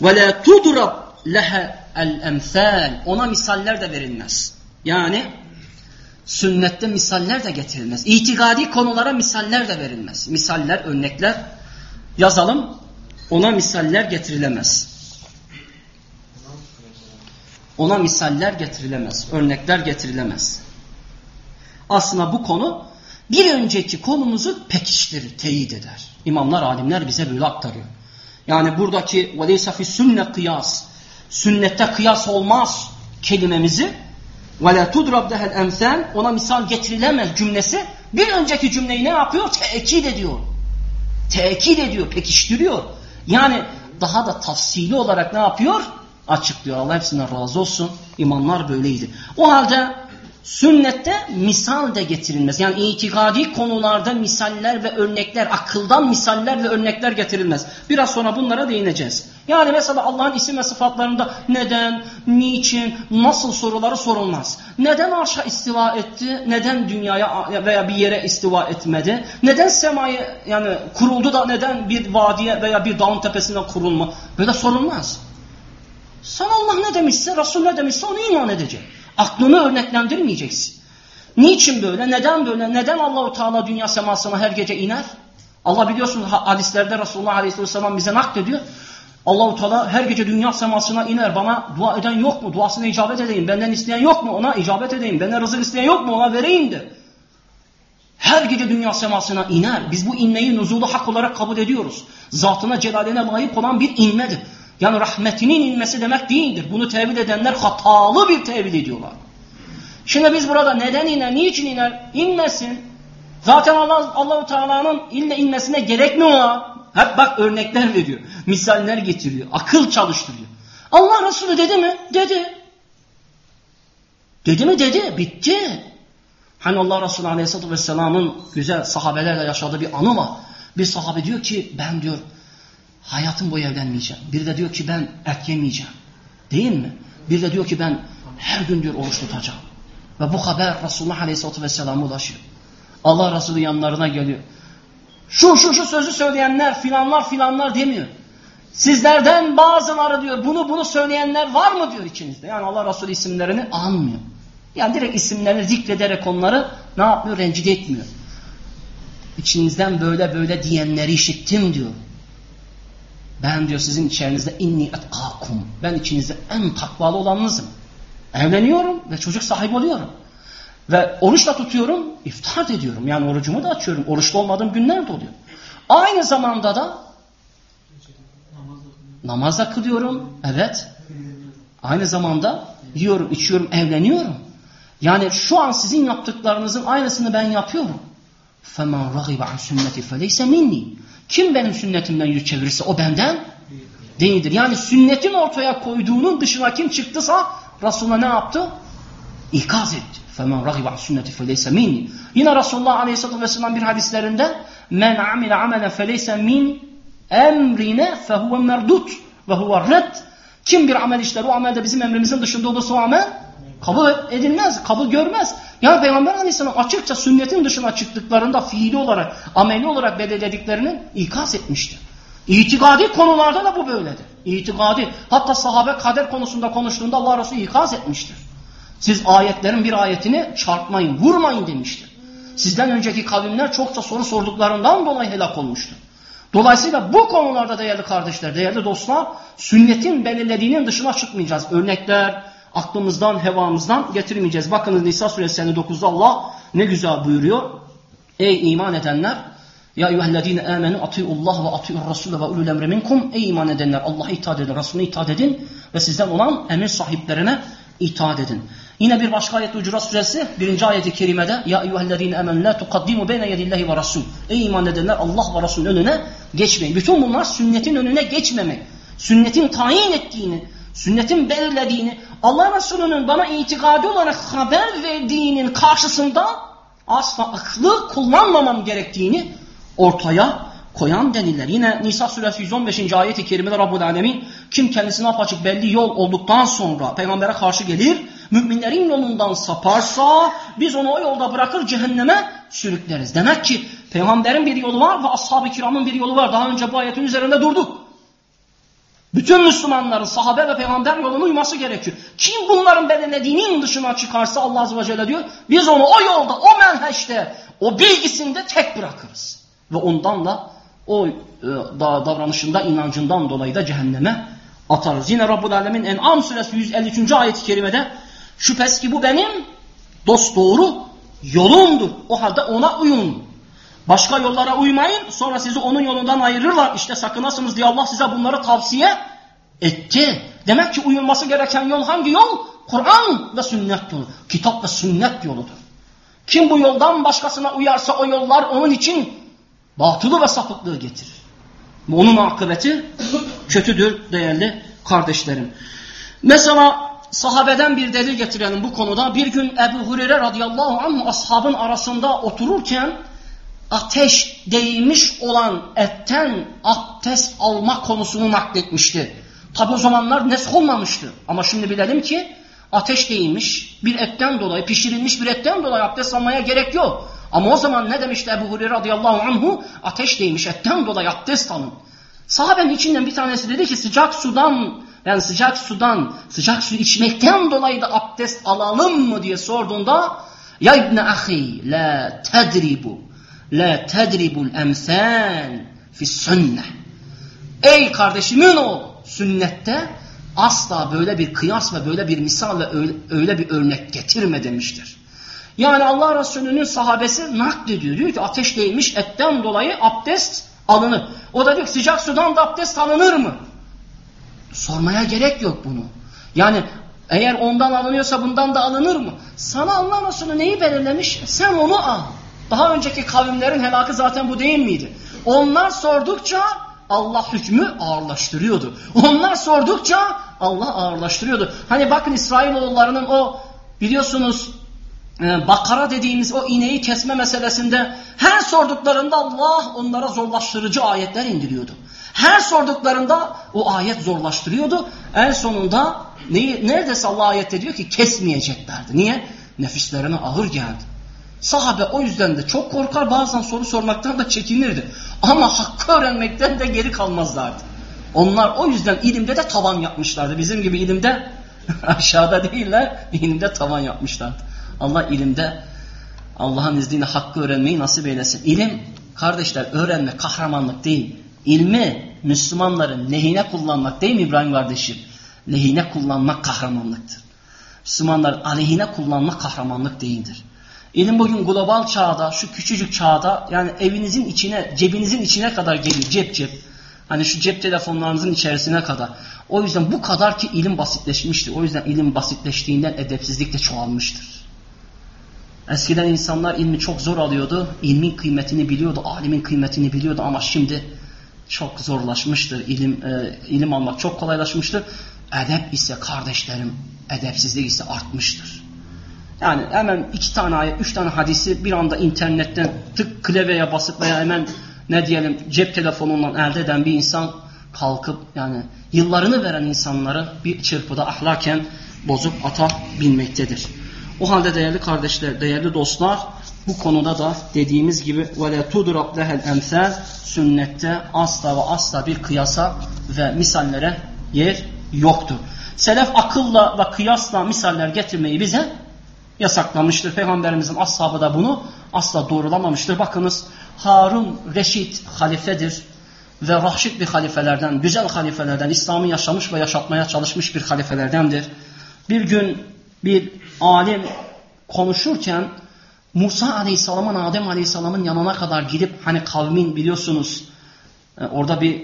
Ve la tudrab leha el emsal. Ona misaller de verilmez. Yani sünnette misaller de getirilmez. İtikadi konulara misaller de verilmez. Misaller, örnekler yazalım. Ona misaller getirilemez. Ona misaller getirilemez. Örnekler getirilemez. Aslında bu konu bir önceki konumuzu pekiştirir, teyit eder. İmamlar, alimler bize böyle aktarıyor. Yani buradaki وَلَيْسَ فِي sünne kıyas, sünnette kıyas olmaz kelimemizi وَلَا تُدْرَبْ دَهَا الْاَمْثَالِ ona misal getirilemez cümlesi bir önceki cümleyi ne yapıyor? Tekit ediyor. Tekit ediyor, pekiştiriyor. Yani daha da tafsili olarak ne yapıyor? Açıklıyor. Allah hepsinden razı olsun. İmamlar böyleydi. O halde Sünnette misal de getirilmez. Yani itikadi konularda misaller ve örnekler, akıldan misaller ve örnekler getirilmez. Biraz sonra bunlara değineceğiz. Yani mesela Allah'ın isim ve sıfatlarında neden, niçin, nasıl soruları sorulmaz. Neden arşa istiva etti, neden dünyaya veya bir yere istiva etmedi, neden semayı yani kuruldu da neden bir vadiye veya bir dağın tepesine kurulma, böyle sorulmaz. Sen Allah ne demişse, Resul ne demişse onu iman edecek. Aklını örneklendirmeyeceksin. Niçin böyle? Neden böyle? Neden Allahu Teala dünya semasına her gece iner? Allah biliyorsunuz hadislerde Resulullah Aleyhisselam bize naklediyor. Allahu Teala her gece dünya semasına iner. Bana dua eden yok mu? Duasına icabet edeyim. Benden isteyen yok mu? Ona icabet edeyim. Benden rızık isteyen yok mu? Ona vereyim de. Her gece dünya semasına iner. Biz bu inmeyi nuzulu hak olarak kabul ediyoruz. Zatına celaline layık olan bir inmedir. Yani rahmetinin inmesi demek değildir. Bunu tevil edenler hatalı bir tevil ediyorlar. Şimdi biz burada neden iner, niçin iner? İnmesin. Zaten Allah Allahu Teala'nın ille inmesine gerek mi o? Hep bak örnekler veriyor. Misaller getiriyor. Akıl çalıştırıyor. Allah Resulü dedi mi? Dedi. Dedi mi? Dedi. Bitti. Hani Allah Resulü Aleyhisselatü Vesselam'ın güzel sahabelerle yaşadığı bir anı var. Bir sahabe diyor ki ben diyor Hayatım boyu evlenmeyeceğim. Bir de diyor ki ben et yemeyeceğim. Değil mi? Bir de diyor ki ben her gün diyor oruç tutacağım. Ve bu haber Resulullah Aleyhisselatü Vesselam'a ulaşıyor. Allah Resulü yanlarına geliyor. Şu şu şu sözü söyleyenler filanlar filanlar demiyor. Sizlerden bazıları diyor bunu bunu söyleyenler var mı diyor içinizde. Yani Allah Resulü isimlerini anmıyor. Yani direkt isimlerini zikrederek onları ne yapmıyor? Rencide etmiyor. İçinizden böyle böyle diyenleri işittim diyor. Ben diyor sizin içerinizde inni etkakum. Ben içinizde en takvalı olanınızım. Evleniyorum ve çocuk sahibi oluyorum. Ve oruç da tutuyorum, iftar ediyorum. Yani orucumu da açıyorum. Oruçlu olmadığım günler de oluyor. Aynı zamanda da namaz da kılıyorum. Evet. Aynı zamanda yiyorum, içiyorum, evleniyorum. Yani şu an sizin yaptıklarınızın aynısını ben yapıyorum. فَمَنْ رَغِبَ عَنْ سُنَّةِ فَلَيْسَ مِنِّي kim benim sünnetimden yüz çevirirse o benden değildir. Yani sünnetin ortaya koyduğunun dışına kim çıktısa Resulullah ne yaptı? İkaz etti. فَمَنْ رَغِبَ عَنْ سُنَّةِ فَلَيْسَ مِنِّي Yine Resulullah Aleyhisselatü Vesselam bir hadislerinde مَنْ عَمِلَ عَمَلًا فَلَيْسَ مِنْ emrine fehuve merdut ve huve red. Kim bir amel işler o amelde bizim emrimizin dışında olursa o amel kabul edilmez, kabul görmez. Yani Peygamber Aleyhisselam açıkça sünnetin dışına çıktıklarında fiili olarak, ameli olarak belirlediklerini ikaz etmiştir. İtikadi konularda da bu böyledir. İtikadi. Hatta sahabe kader konusunda konuştuğunda Allah Resulü ikaz etmiştir. Siz ayetlerin bir ayetini çarpmayın, vurmayın demiştir. Sizden önceki kavimler çokça soru sorduklarından dolayı helak olmuştur. Dolayısıyla bu konularda değerli kardeşler, değerli dostlar, sünnetin belirlediğinin dışına çıkmayacağız. Örnekler, aklımızdan, hevamızdan getirmeyeceğiz. Bakınız Nisa suresi 59'da Allah ne güzel buyuruyor. Ey iman edenler ya eyyühellezine amenu atiullah ve atiur rasule ve ulul emri minkum. Ey iman edenler Allah'a itaat edin, Resulüne itaat edin ve sizden olan emir sahiplerine itaat edin. Yine bir başka ayet Hucurat suresi birinci ayeti kerimede ya eyyühellezine amenu la tukaddimu beyne yedillahi ve rasul. Ey iman edenler Allah ve Resulün önüne geçmeyin. Bütün bunlar sünnetin önüne geçmemek. Sünnetin tayin ettiğini, sünnetin belirlediğini, Allah Resulü'nün bana itikadi olarak haber verdiğinin karşısında asla aklı kullanmamam gerektiğini ortaya koyan deliller. Yine Nisa suresi 115. ayet-i kerimede Rabbul Alemin kim kendisine apaçık belli yol olduktan sonra peygambere karşı gelir, müminlerin yolundan saparsa biz onu o yolda bırakır cehenneme sürükleriz. Demek ki peygamberin bir yolu var ve ashab-ı kiramın bir yolu var. Daha önce bu ayetin üzerinde durduk. Bütün Müslümanların sahabe ve peygamber yolunu uyması gerekiyor. Kim bunların belirlediğinin dışına çıkarsa Allah Azze ve Celle diyor biz onu o yolda, o menheşte, o bilgisinde tek bırakırız. Ve ondan da o e, davranışında, inancından dolayı da cehenneme atarız. Yine Rabbul Alemin En'am suresi 153. ayet-i kerimede şüphesiz ki bu benim dost doğru yolumdur. O halde ona uyun. Başka yollara uymayın sonra sizi onun yolundan ayırırlar. İşte sakınasınız diye Allah size bunları tavsiye etti. Demek ki uyulması gereken yol hangi yol? Kur'an ve sünnet yolu. Kitap ve sünnet yoludur. Kim bu yoldan başkasına uyarsa o yollar onun için batılı ve sapıklığı getirir. Onun akıbeti kötüdür değerli kardeşlerim. Mesela sahabeden bir delil getirelim bu konuda. Bir gün Ebu Hureyre radıyallahu anh ashabın arasında otururken ateş değmiş olan etten abdest alma konusunu nakletmişti. Tabi o zamanlar nesk olmamıştı. Ama şimdi bilelim ki ateş değmiş bir etten dolayı, pişirilmiş bir etten dolayı abdest almaya gerek yok. Ama o zaman ne demişti Ebu Hureyre radıyallahu anhu? Ateş değmiş etten dolayı abdest alın. Sahabenin içinden bir tanesi dedi ki sıcak sudan yani sıcak sudan, sıcak su içmekten dolayı da abdest alalım mı diye sorduğunda ya İbni ahi la tedribu la tedribul emsal fi sünne ey kardeşimin o sünnette asla böyle bir kıyas ve böyle bir misal ve öyle, öyle bir örnek getirme demiştir. Yani Allah Resulü'nün sahabesi naklediyor. Diyor ki ateş değmiş etten dolayı abdest alınır. O da diyor sıcak sudan da abdest alınır mı? Sormaya gerek yok bunu. Yani eğer ondan alınıyorsa bundan da alınır mı? Sana Allah Resulü neyi belirlemiş? Sen onu al. Daha önceki kavimlerin helakı zaten bu değil miydi? Onlar sordukça Allah hükmü ağırlaştırıyordu. Onlar sordukça Allah ağırlaştırıyordu. Hani bakın İsrailoğullarının o biliyorsunuz e, Bakara dediğimiz o ineği kesme meselesinde her sorduklarında Allah onlara zorlaştırıcı ayetler indiriyordu. Her sorduklarında o ayet zorlaştırıyordu. En sonunda neyi, neredeyse Allah ayette diyor ki kesmeyeceklerdi. Niye? Nefislerine ağır geldi. Sahabe o yüzden de çok korkar bazen soru sormaktan da çekinirdi. Ama hakkı öğrenmekten de geri kalmazlardı. Onlar o yüzden ilimde de tavan yapmışlardı. Bizim gibi ilimde aşağıda değiller, ilimde tavan yapmışlardı. Allah ilimde Allah'ın izniyle hakkı öğrenmeyi nasip eylesin. İlim kardeşler öğrenme kahramanlık değil. İlmi Müslümanların lehine kullanmak değil mi İbrahim kardeşim? Lehine kullanmak kahramanlıktır. Müslümanların aleyhine kullanmak kahramanlık değildir. İlim bugün global çağda, şu küçücük çağda yani evinizin içine, cebinizin içine kadar geliyor. Cep cep. Hani şu cep telefonlarınızın içerisine kadar. O yüzden bu kadar ki ilim basitleşmiştir. O yüzden ilim basitleştiğinden edepsizlik de çoğalmıştır. Eskiden insanlar ilmi çok zor alıyordu. İlmin kıymetini biliyordu, alimin kıymetini biliyordu ama şimdi çok zorlaşmıştır. İlim, e, ilim almak çok kolaylaşmıştır. Edep ise kardeşlerim, edepsizlik ise artmıştır. Yani hemen iki tane ayet, üç tane hadisi bir anda internetten tık klavyeye basıp veya hemen ne diyelim cep telefonundan elde eden bir insan kalkıp yani yıllarını veren insanları bir çırpıda ahlaken bozup atabilmektedir. O halde değerli kardeşler, değerli dostlar bu konuda da dediğimiz gibi وَلَا تُدْرَبْ لَهَا الْاَمْثَالِ Sünnette asla ve asla bir kıyasa ve misallere yer yoktur. Selef akılla ve kıyasla misaller getirmeyi bize yasaklamıştır. Peygamberimizin ashabı da bunu asla doğrulamamıştır. Bakınız Harun Reşit halifedir ve rahşit bir halifelerden, güzel halifelerden, İslam'ı yaşamış ve yaşatmaya çalışmış bir halifelerdendir. Bir gün bir alim konuşurken Musa Aleyhisselam'ın Adem Aleyhisselam'ın yanına kadar gidip hani kavmin biliyorsunuz e, orada bir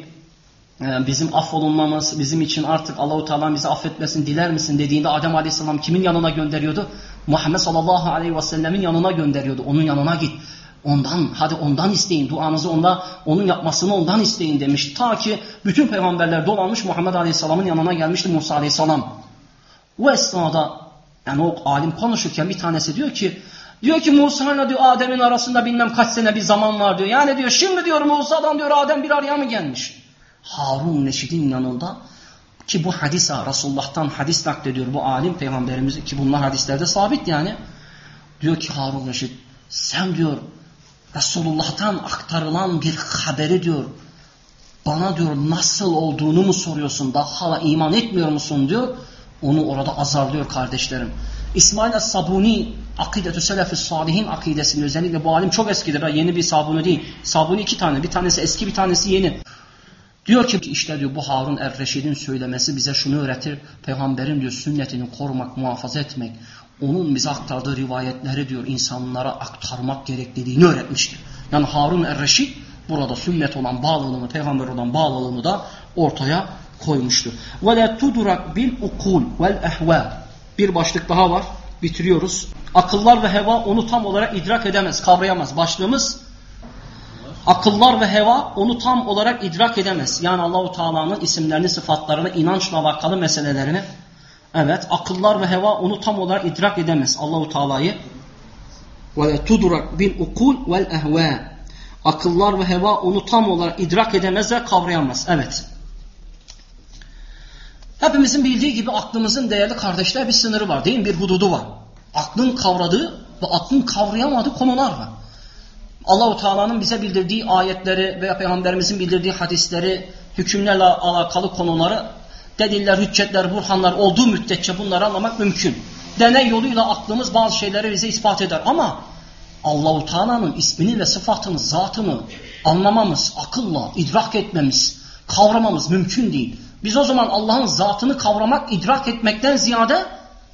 e, bizim affolunmamız, bizim için artık Allahu Teala bizi affetmesin, diler misin dediğinde Adem Aleyhisselam kimin yanına gönderiyordu? Muhammed sallallahu aleyhi ve sellemin yanına gönderiyordu. Onun yanına git. Ondan hadi ondan isteyin duanızı onda onun yapmasını ondan isteyin demiş. Ta ki bütün peygamberler dolanmış Muhammed Aleyhisselam'ın yanına gelmişti Musa Aleyhisselam. Bu esnada yani o alim konuşurken bir tanesi diyor ki diyor ki Musa'yla diyor Adem'in arasında bilmem kaç sene bir zaman var diyor. Yani diyor şimdi diyor Musa'dan diyor Adem bir araya mı gelmiş? Harun Neşid'in yanında ki bu hadis Resulullah'tan hadis naklediyor bu alim peygamberimiz ki bunlar hadislerde sabit yani. Diyor ki Harun Neşid sen diyor Resulullah'tan aktarılan bir haberi diyor bana diyor nasıl olduğunu mu soruyorsun daha hala iman etmiyor musun diyor. Onu orada azarlıyor kardeşlerim. İsmail Es-Sabuni Akidetü Selefü Salihin akidesini özellikle bu alim çok eskidir. Yeni bir Sabuni değil. Sabuni iki tane. Bir tanesi eski bir tanesi yeni. Diyor ki işte diyor bu Harun Er-Reşid'in söylemesi bize şunu öğretir. Peygamberin diyor sünnetini korumak, muhafaza etmek, onun bize aktardığı rivayetleri diyor insanlara aktarmak gerektiğini öğretmiştir. Yani Harun er-Reşid burada sünnet olan bağlılığını, peygamber olan bağlılığını da ortaya koymuştur. Ve la tudrak bil ukul vel ehva. Bir başlık daha var. Bitiriyoruz. Akıllar ve heva onu tam olarak idrak edemez, kavrayamaz. Başlığımız akıllar ve heva onu tam olarak idrak edemez. Yani Allahu Teala'nın isimlerini, sıfatlarını, inançla alakalı meselelerini evet akıllar ve heva onu tam olarak idrak edemez. Allahu Teala'yı ve tudrak bil ukul vel ehva. Akıllar ve heva onu tam olarak idrak edemez ve kavrayamaz. Evet. Hepimizin bildiği gibi aklımızın değerli kardeşler bir sınırı var değil mi? Bir hududu var. Aklın kavradığı ve aklın kavrayamadığı konular var. Allahu Teala'nın bize bildirdiği ayetleri veya peygamberimizin bildirdiği hadisleri, hükümlerle alakalı konuları deliller, hüccetler, burhanlar olduğu müddetçe bunları anlamak mümkün. Deney yoluyla aklımız bazı şeyleri bize ispat eder ama Allahu Teala'nın ismini ve sıfatını, zatını anlamamız, akılla idrak etmemiz, kavramamız mümkün değil. Biz o zaman Allah'ın zatını kavramak, idrak etmekten ziyade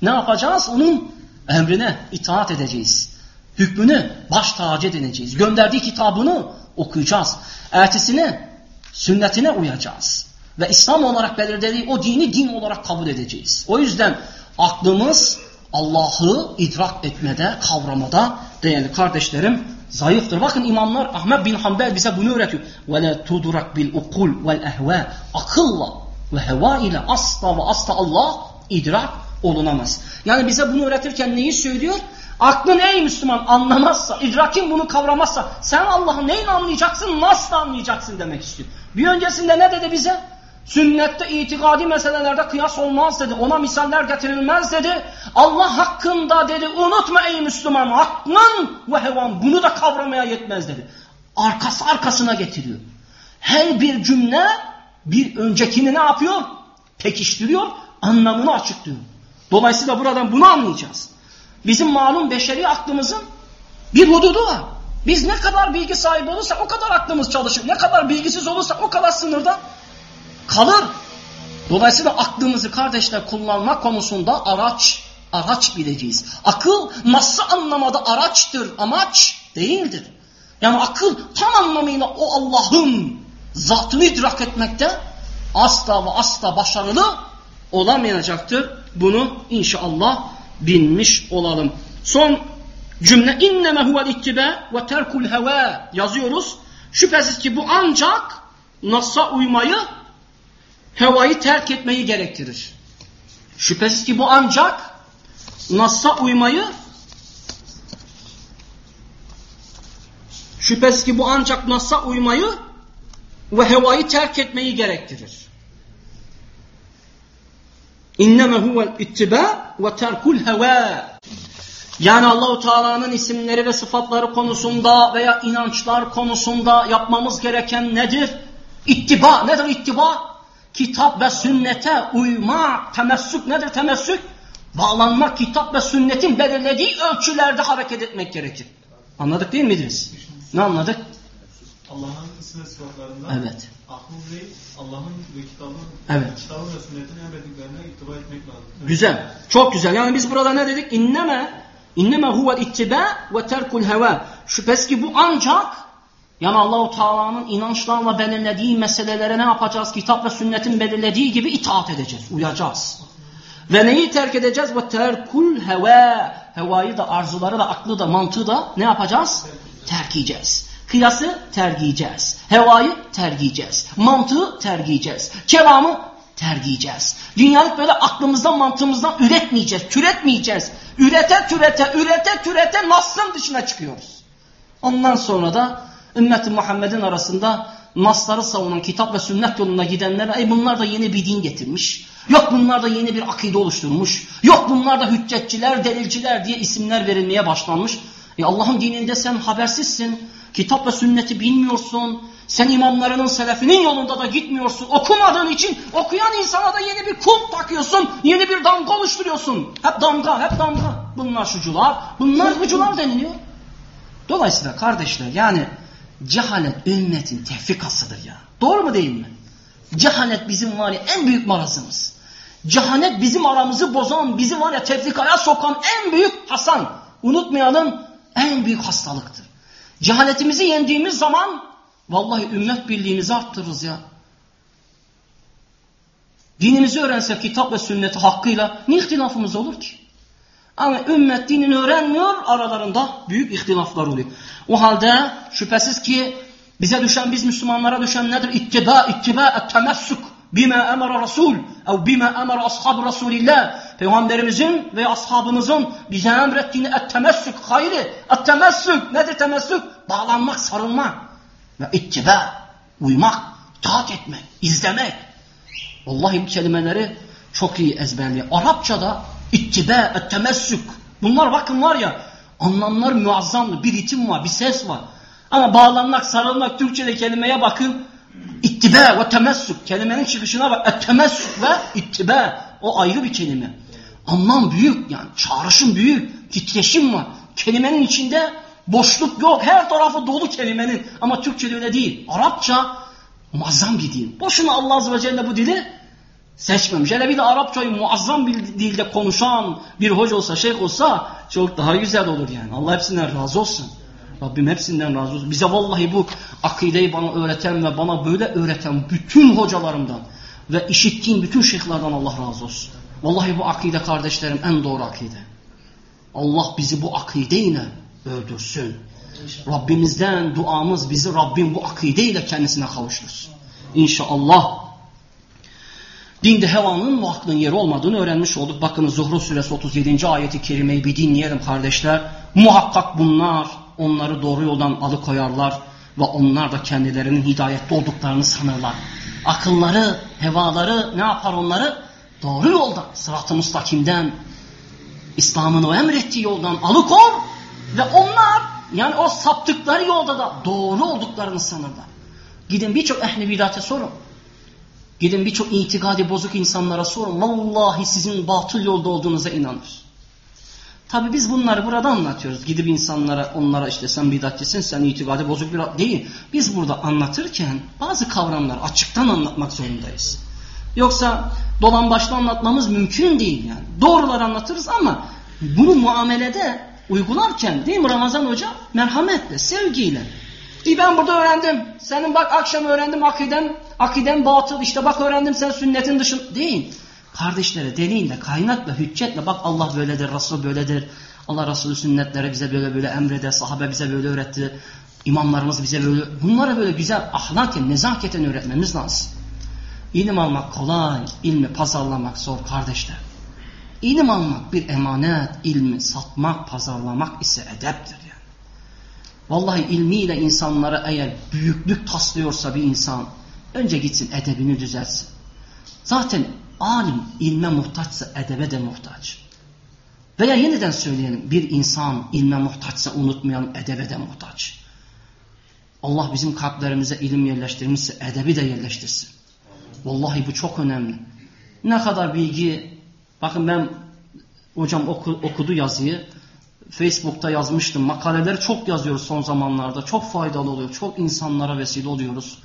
ne yapacağız? Onun emrine itaat edeceğiz Hükmünü baş tacı edineceğiz. Gönderdiği kitabını okuyacağız. Ertesine, sünnetine uyacağız. Ve İslam olarak belirlediği o dini din olarak kabul edeceğiz. O yüzden aklımız Allah'ı idrak etmede, kavramada değerli kardeşlerim zayıftır. Bakın imamlar Ahmet bin Hanbel bize bunu öğretiyor. وَلَا تُدُرَكْ بِالْاُقُلْ وَالْاَهْوَى Akılla ve heva ile asla ve asla Allah idrak olunamaz. Yani bize bunu öğretirken neyi söylüyor? Aklın ey Müslüman anlamazsa, idrakin bunu kavramazsa sen Allah'ı neyin anlayacaksın, nasıl anlayacaksın demek istiyor. Bir öncesinde ne dedi bize? Sünnette itikadi meselelerde kıyas olmaz dedi. Ona misaller getirilmez dedi. Allah hakkında dedi unutma ey Müslüman aklın ve hevan bunu da kavramaya yetmez dedi. Arkası arkasına getiriyor. Her bir cümle bir öncekini ne yapıyor? Pekiştiriyor, anlamını açıklıyor. Dolayısıyla buradan bunu anlayacağız. Bizim malum beşeri aklımızın bir hududu var. Biz ne kadar bilgi sahibi olursak o kadar aklımız çalışır. Ne kadar bilgisiz olursak o kadar sınırda kalır. Dolayısıyla aklımızı kardeşler kullanma konusunda araç araç bileceğiz. Akıl nasıl anlamada araçtır, amaç değildir. Yani akıl tam anlamıyla o Allah'ın zatını idrak etmekte asla ve asla başarılı olamayacaktır. Bunu inşallah bilmiş olalım. Son cümle inneme huvel ittiba ve terkul heva yazıyoruz. Şüphesiz ki bu ancak Nas'a uymayı hevayı terk etmeyi gerektirir. Şüphesiz ki bu ancak Nas'a uymayı şüphesiz ki bu ancak Nas'a uymayı ve hevayı terk etmeyi gerektirir. İnneme huvel ittiba ve terkul heva. Yani Allahu Teala'nın isimleri ve sıfatları konusunda veya inançlar konusunda yapmamız gereken nedir? İttiba. Nedir ittiba? Kitap ve sünnete uyma, temessük nedir temessük? Bağlanmak kitap ve sünnetin belirlediği ölçülerde hareket etmek gerekir. Anladık değil miydiniz? Ne anladık? Allah'ın isim ve sıfatlarında Evet. Değil, Allah'ın ve kitabın, Evet. kitabın ve sünnetin emrettiklerine ittiba etmek lazım. Güzel. Çok güzel. Yani biz burada ne dedik? İnneme inneme huvel ittiba ve terkul heva. Şüphesiz ki bu ancak yani Allahu Teala'nın inançlarla belirlediği meselelere ne yapacağız? Kitap ve sünnetin belirlediği gibi itaat edeceğiz, uyacağız. Ve neyi terk edeceğiz? Ve terkul heva. Hevayı da, arzuları da, aklı da, mantığı da ne yapacağız? Terk edeceğiz. Kıyası tergiyeceğiz. Hevayı tergiyeceğiz. Mantığı tergiyeceğiz. Kelamı tergiyeceğiz. Dünyayı böyle aklımızdan mantığımızdan üretmeyeceğiz. Türetmeyeceğiz. Ürete türete, ürete türete Nas'ın dışına çıkıyoruz. Ondan sonra da ümmet Muhammed'in arasında Nas'ları savunan kitap ve sünnet yoluna gidenler Ey bunlar da yeni bir din getirmiş. Yok bunlar da yeni bir akide oluşturmuş. Yok bunlar da hüccetçiler, delilciler diye isimler verilmeye başlanmış. E Allah'ın dininde sen habersizsin. Kitap ve sünneti bilmiyorsun. Sen imamlarının selefinin yolunda da gitmiyorsun. Okumadığın için okuyan insana da yeni bir kulp takıyorsun. Yeni bir damga oluşturuyorsun. Hep damga, hep damga. Bunlar şucular, bunlar bucular deniliyor. Dolayısıyla kardeşler yani cehalet ümmetin tefrikasıdır ya. Doğru mu değil mi? Cehalet bizim var ya en büyük marazımız. Cehanet bizim aramızı bozan, bizi var ya tefrikaya sokan en büyük Hasan. Unutmayalım en büyük hastalıktır. Cehaletimizi yendiğimiz zaman vallahi ümmet birliğimizi arttırırız ya. Dinimizi öğrensek kitap ve sünneti hakkıyla ne ihtilafımız olur ki? Ama ümmet dinini öğrenmiyor, aralarında büyük ihtilaflar oluyor. O halde şüphesiz ki bize düşen, biz Müslümanlara düşen nedir? İttiba, ittiba, ettemessuk bima emara Resul ev bima emara ashab Resulillah. Peygamberimizin ve ashabımızın bize emrettiğini ettemessuk, hayri, ettemessuk, nedir temessuk? Bağlanmak, sarılmak ve ittiba, uymak, taat etmek, izlemek. Vallahi bu kelimeleri çok iyi ezberliyor. Arapçada ittiba, ettemessük. Bunlar bakın var ya anlamlar muazzamlı. Bir ritim var, bir ses var. Ama bağlanmak, sarılmak Türkçe'de kelimeye bakın. İttiba ve temessük. Kelimenin çıkışına bak. Ettemessük ve ittiba. O ayrı bir kelime. Anlam büyük yani. Çağrışım büyük. Titreşim var. Kelimenin içinde boşluk yok. Her tarafı dolu kelimenin. Ama Türkçe'de öyle değil. Arapça muazzam bir dil. Boşuna Allah Azze ve Celle bu dili seçmemiş. Hele bir de Arapçayı muazzam bir dilde konuşan bir hoca olsa, şeyh olsa çok daha güzel olur yani. Allah hepsinden razı olsun. Rabbim hepsinden razı olsun. Bize vallahi bu akideyi bana öğreten ve bana böyle öğreten bütün hocalarımdan ve işittiğim bütün şeyhlerden Allah razı olsun. Vallahi bu akide kardeşlerim en doğru akide. Allah bizi bu akideyle öldürsün. Rabbimizden duamız bizi Rabbim bu akideyle kendisine kavuştursun. İnşallah. Dinde hevanın ve aklın yeri olmadığını öğrenmiş olduk. Bakın Zuhruf suresi 37. ayeti kerimeyi bir dinleyelim kardeşler. Muhakkak bunlar onları doğru yoldan alıkoyarlar ve onlar da kendilerinin hidayette olduklarını sanırlar. Akılları, hevaları ne yapar onları? Doğru yoldan, sırat-ı müstakimden, İslam'ın o emrettiği yoldan alıkor ve onlar yani o saptıkları yolda da doğru olduklarını sanırlar. Gidin birçok ehli bidate sorun. Gidin birçok itikadi bozuk insanlara sorun. Vallahi sizin batıl yolda olduğunuza inanır. Tabi biz bunları burada anlatıyoruz. Gidip insanlara onlara işte sen bidatçisin sen itikadi bozuk bir değil. Biz burada anlatırken bazı kavramlar açıktan anlatmak zorundayız. Yoksa dolan başta anlatmamız mümkün değil yani. Doğruları anlatırız ama bunu muamelede uygularken değil mi Ramazan Hoca? Merhametle, sevgiyle. İyi ben burada öğrendim. Senin bak akşam öğrendim akiden, akiden batıl. İşte bak öğrendim sen sünnetin dışında. Değil. Kardeşlere delille, kaynakla, hüccetle bak Allah böyledir, Resul böyledir. Allah Resulü sünnetleri bize böyle böyle emreder, sahabe bize böyle öğretti. İmamlarımız bize böyle, bunlara böyle güzel ahlaken, nezaketen öğretmemiz lazım. İlim almak kolay, ilmi pazarlamak zor kardeşler. İlim almak bir emanet, ilmi satmak, pazarlamak ise edeptir yani. Vallahi ilmiyle insanlara eğer büyüklük taslıyorsa bir insan, önce gitsin edebini düzeltsin. Zaten alim ilme muhtaçsa edebe de muhtaç. Veya yeniden söyleyelim bir insan ilme muhtaçsa unutmayalım edebe de muhtaç. Allah bizim kalplerimize ilim yerleştirmişse edebi de yerleştirsin. Vallahi bu çok önemli. Ne kadar bilgi, bakın ben hocam oku, okudu yazıyı, Facebook'ta yazmıştım. Makaleleri çok yazıyoruz son zamanlarda. Çok faydalı oluyor. Çok insanlara vesile oluyoruz.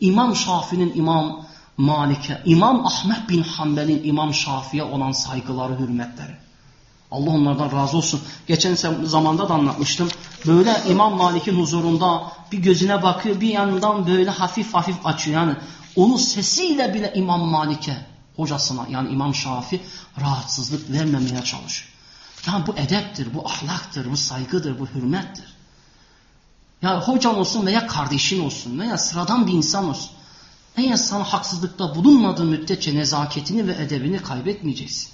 İmam Şafii'nin İmam Malik'e, İmam Ahmet bin Hanbel'in İmam Şafii'ye olan saygıları, hürmetleri. Allah onlardan razı olsun. Geçen zamanda da anlatmıştım. Böyle İmam Malik'in huzurunda bir gözüne bakıyor, bir yandan böyle hafif hafif açıyor. Yani onu sesiyle bile İmam Malik'e, hocasına yani İmam Şafi rahatsızlık vermemeye çalışıyor. Yani bu edeptir, bu ahlaktır, bu saygıdır, bu hürmettir. Ya hocan olsun veya kardeşin olsun veya sıradan bir insan olsun. Eğer sana haksızlıkta bulunmadığı müddetçe nezaketini ve edebini kaybetmeyeceksin.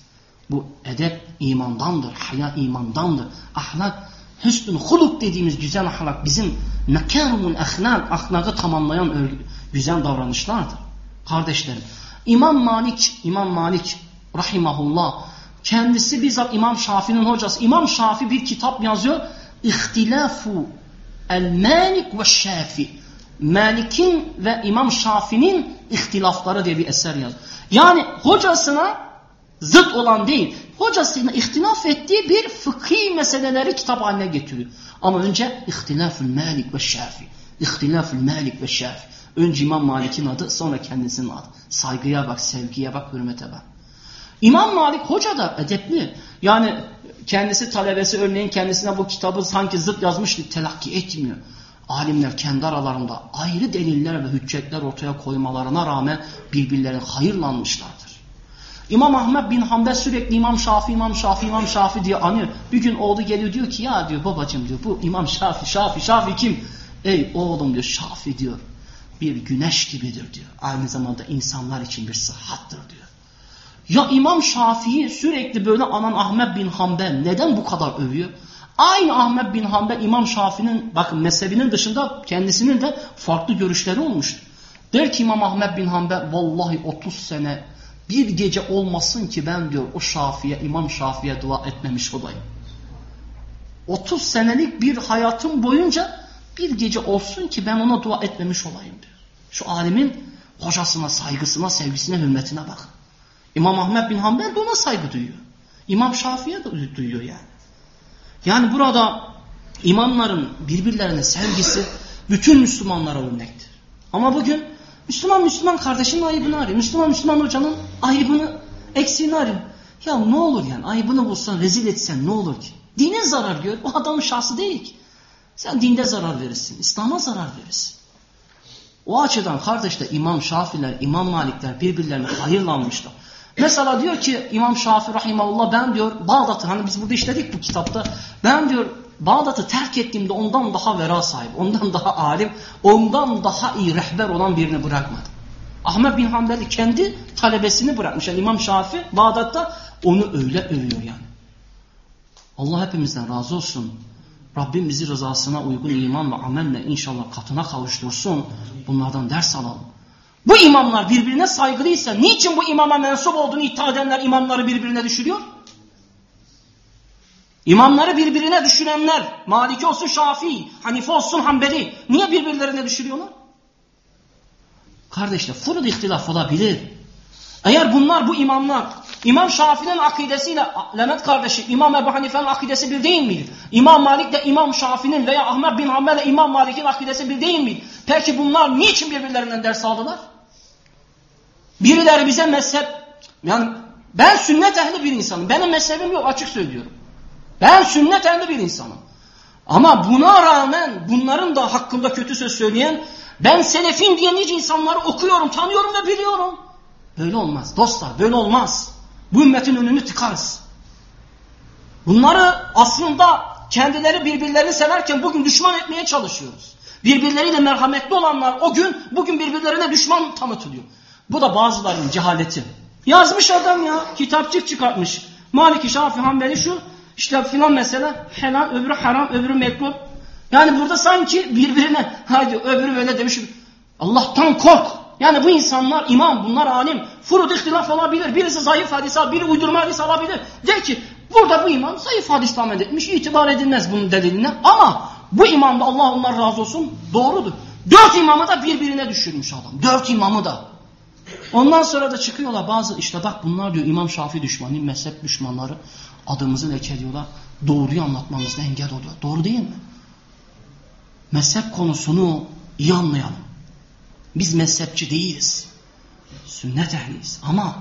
Bu edep imandandır, haya imandandır. Ahlak, hüsnün huluk dediğimiz güzel ahlak bizim mekârumun ahlak, ahlakı tamamlayan güzel davranışlardır. Kardeşlerim, İmam Malik, İmam Malik rahimahullah kendisi bizzat İmam Şafii'nin hocası. İmam Şafii bir kitap yazıyor. İhtilafu el-Malik ve Şafi. Malik'in ve İmam Şafi'nin ihtilafları diye bir eser yazıyor. Yani hocasına zıt olan değil, hocasına ihtilaf ettiği bir fıkhi meseleleri kitap haline getiriyor. Ama önce ihtilafül Malik ve Şafi. İhtilafül Malik ve Şafi. Önce İmam Malik'in adı sonra kendisinin adı. Saygıya bak, sevgiye bak, hürmete bak. İmam Malik hoca da edepli. Yani kendisi talebesi örneğin kendisine bu kitabı sanki zıt yazmıştı telakki etmiyor. Alimler kendi aralarında ayrı deliller ve hüccetler ortaya koymalarına rağmen birbirlerine hayırlanmışlardır. İmam Ahmet bin Hanbel sürekli İmam Şafi, İmam Şafi, İmam Şafi diye anıyor. Bir gün oğlu geliyor diyor ki ya diyor babacım diyor bu İmam Şafi, Şafi, Şafi kim? Ey oğlum diyor Şafi diyor bir güneş gibidir diyor. Aynı zamanda insanlar için bir sıhhattır diyor. Ya İmam Şafii'yi sürekli böyle anan Ahmet bin Hanbel neden bu kadar övüyor? Aynı Ahmet bin Hanbel İmam Şafii'nin bakın mezhebinin dışında kendisinin de farklı görüşleri olmuştu. Der ki İmam Ahmet bin Hanbel vallahi 30 sene bir gece olmasın ki ben diyor o Şafi'ye İmam Şafi'ye dua etmemiş olayım. 30 senelik bir hayatım boyunca bir gece olsun ki ben ona dua etmemiş olayım diyor. Şu alimin hocasına, saygısına, sevgisine, hürmetine bakın. İmam Ahmet bin Hanbel de ona saygı duyuyor. İmam Şafii'ye de duyuyor yani. Yani burada imamların birbirlerine sevgisi bütün Müslümanlara örnektir. Ama bugün Müslüman Müslüman kardeşinin ayıbını arıyor. Müslüman Müslüman hocanın ayıbını, eksiğini arıyor. Ya ne olur yani ayıbını bulsan, rezil etsen ne olur ki? Dine zarar gör. O adamın şahsı değil ki. Sen dinde zarar verirsin. İslam'a zarar verirsin. O açıdan kardeşler İmam Şafiler, İmam Malikler birbirlerine hayırlanmışlar. Mesela diyor ki İmam Şafii Rahimahullah ben diyor Bağdat'ı hani biz burada işledik bu kitapta ben diyor Bağdat'ı terk ettiğimde ondan daha vera sahibi, ondan daha alim, ondan daha iyi rehber olan birini bırakmadım. Ahmet bin Hanbeli kendi talebesini bırakmış. Yani İmam Şafii Bağdat'ta onu öyle övüyor yani. Allah hepimizden razı olsun. Rabbim bizi rızasına uygun iman ve amelle inşallah katına kavuştursun. Bunlardan ders alalım. Bu imamlar birbirine saygılıysa niçin bu imama mensup olduğunu iddia edenler imamları birbirine düşürüyor? İmamları birbirine düşürenler, Maliki olsun Şafii, Hanife olsun Hanbeli, niye birbirlerine düşürüyorlar? Kardeşler, furud ihtilaf olabilir. Eğer bunlar bu imamlar, İmam Şafii'nin akidesiyle Levent kardeşi, İmam Ebu Hanife'nin akidesi bir değil miydi? İmam Malik de İmam Şafii'nin veya Ahmet bin Hanbel İmam Malik'in akidesi bir değil miydi? Peki bunlar niçin birbirlerinden ders aldılar? Birileri bize mezhep, yani ben sünnet ehli bir insanım. Benim mezhebim yok açık söylüyorum. Ben sünnet ehli bir insanım. Ama buna rağmen bunların da hakkında kötü söz söyleyen ben selefim diye nice insanları okuyorum, tanıyorum ve biliyorum. Böyle olmaz. Dostlar böyle olmaz. Bu ümmetin önünü tıkarız. Bunları aslında kendileri birbirlerini severken bugün düşman etmeye çalışıyoruz. Birbirleriyle merhametli olanlar o gün bugün birbirlerine düşman tanıtılıyor. Bu da bazılarının cehaleti. Yazmış adam ya. Kitapçık çıkartmış. Maliki Şafi Hanbeli şu. işte filan mesele helal, öbürü haram, öbürü mekruh. Yani burada sanki birbirine hadi öbürü böyle demiş. Allah'tan kork. Yani bu insanlar imam, bunlar alim. Furud ihtilaf olabilir. Birisi zayıf hadis al, biri uydurma hadis alabilir. De ki burada bu imam zayıf hadis tahmin etmiş. itibar edilmez bunun deliline. Ama bu imam da Allah onlar razı olsun doğrudur. Dört imamı da birbirine düşürmüş adam. Dört imamı da. Ondan sonra da çıkıyorlar bazı işte bak bunlar diyor İmam Şafii düşmanı, mezhep düşmanları adımızı lekeliyorlar. Doğruyu anlatmamızda engel oluyor. Doğru değil mi? Mezhep konusunu iyi anlayalım. Biz mezhepçi değiliz. Sünnet ehliyiz ama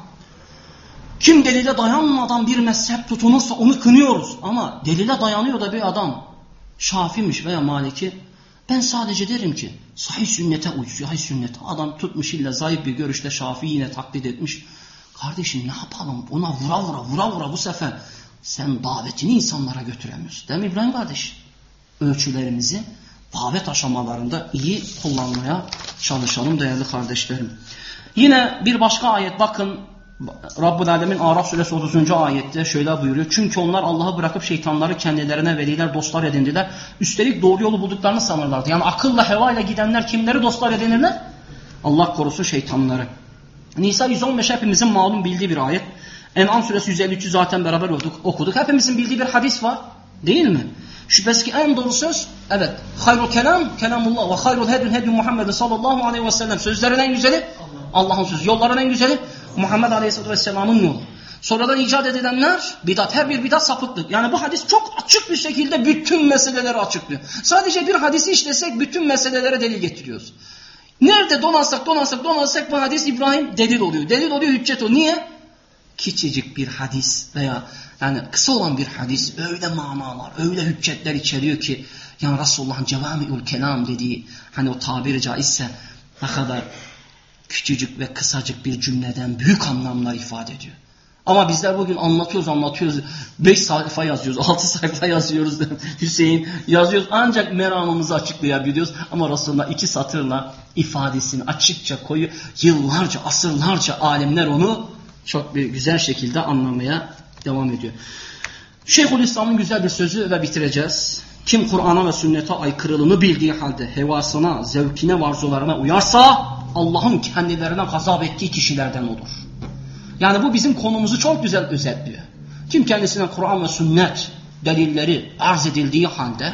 kim delile dayanmadan bir mezhep tutunursa onu kınıyoruz. Ama delile dayanıyor da bir adam Şafimiş veya Maliki ben sadece derim ki sahih sünnete uy, sahih sünnete. Adam tutmuş illa zayıf bir görüşte Şafii yine taklit etmiş. Kardeşim ne yapalım ona vura vura vura vura bu sefer sen davetini insanlara götüremiyorsun. Değil mi İbrahim kardeş? Ölçülerimizi davet aşamalarında iyi kullanmaya çalışalım değerli kardeşlerim. Yine bir başka ayet bakın Rabbul Alemin Araf suresi 30. ayette şöyle buyuruyor. Çünkü onlar Allah'ı bırakıp şeytanları kendilerine veliler, dostlar edindiler. Üstelik doğru yolu bulduklarını sanırlardı. Yani akılla hevayla gidenler kimleri dostlar edinirler? Allah korusun şeytanları. Nisa 115 hepimizin malum bildiği bir ayet. En'am suresi 153'ü zaten beraber okuduk, okuduk. Hepimizin bildiği bir hadis var. Değil mi? Şüphesiz ki en doğru söz evet. Hayrul kelam kelamullah ve hayrul hedün hedün Muhammed sallallahu aleyhi ve sellem. Sözlerin en güzeli Allah'ın sözü. Yolların en güzeli Muhammed Aleyhisselatü Vesselam'ın yolu. Sonradan icat edilenler bidat. Her bir bidat sapıklık. Yani bu hadis çok açık bir şekilde bütün meseleleri açıklıyor. Sadece bir hadisi işlesek bütün meselelere delil getiriyoruz. Nerede donansak donansak donansak bu hadis İbrahim delil oluyor. Delil oluyor hüccet o. Niye? küçücük bir hadis veya yani kısa olan bir hadis öyle manalar, öyle hüccetler içeriyor ki yani Resulullah'ın cevamiül kelam dediği hani o tabiri caizse ne kadar küçücük ve kısacık bir cümleden büyük anlamlar ifade ediyor. Ama bizler bugün anlatıyoruz anlatıyoruz. Beş sayfa yazıyoruz, altı sayfa yazıyoruz. Hüseyin yazıyoruz. Ancak meramımızı açıklayabiliyoruz. Ama Resulullah iki satırla ifadesini açıkça koyuyor. Yıllarca, asırlarca alimler onu çok bir güzel şekilde anlamaya devam ediyor. Şeyhülislam'ın güzel bir sözü ve bitireceğiz. Kim Kur'an'a ve sünnete aykırılığını bildiği halde hevasına, zevkine ve arzularına uyarsa Allah'ın kendilerine gazap ettiği kişilerden olur. Yani bu bizim konumuzu çok güzel özetliyor. Kim kendisine Kur'an ve sünnet delilleri arz edildiği halde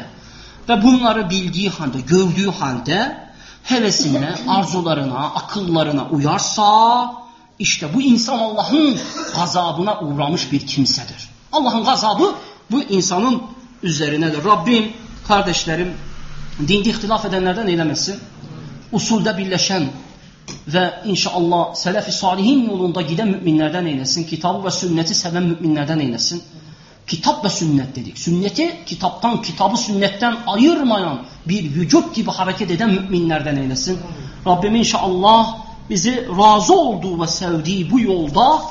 ve bunları bildiği halde, gördüğü halde hevesine, arzularına, akıllarına uyarsa işte bu insan Allah'ın gazabına uğramış bir kimsedir. Allah'ın gazabı bu insanın üzerinedir. Rabbim, kardeşlerim, dinde ihtilaf edenlerden eylemesin. Usulde birleşen ve inşallah selef-i salihin yolunda giden müminlerden eylesin. Kitabı ve sünneti seven müminlerden eylesin. Kitap ve sünnet dedik. Sünneti kitaptan, kitabı sünnetten ayırmayan bir vücut gibi hareket eden müminlerden eylesin. Rabbim inşallah bizi razı olduğu ve sevdiği bu yolda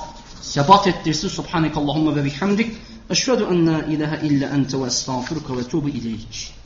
sebat ettirsin. Subhanekallahumma ve bihamdik. Eşhedü en la ilahe illa ente ve estağfurka ve tuğbu ileyk.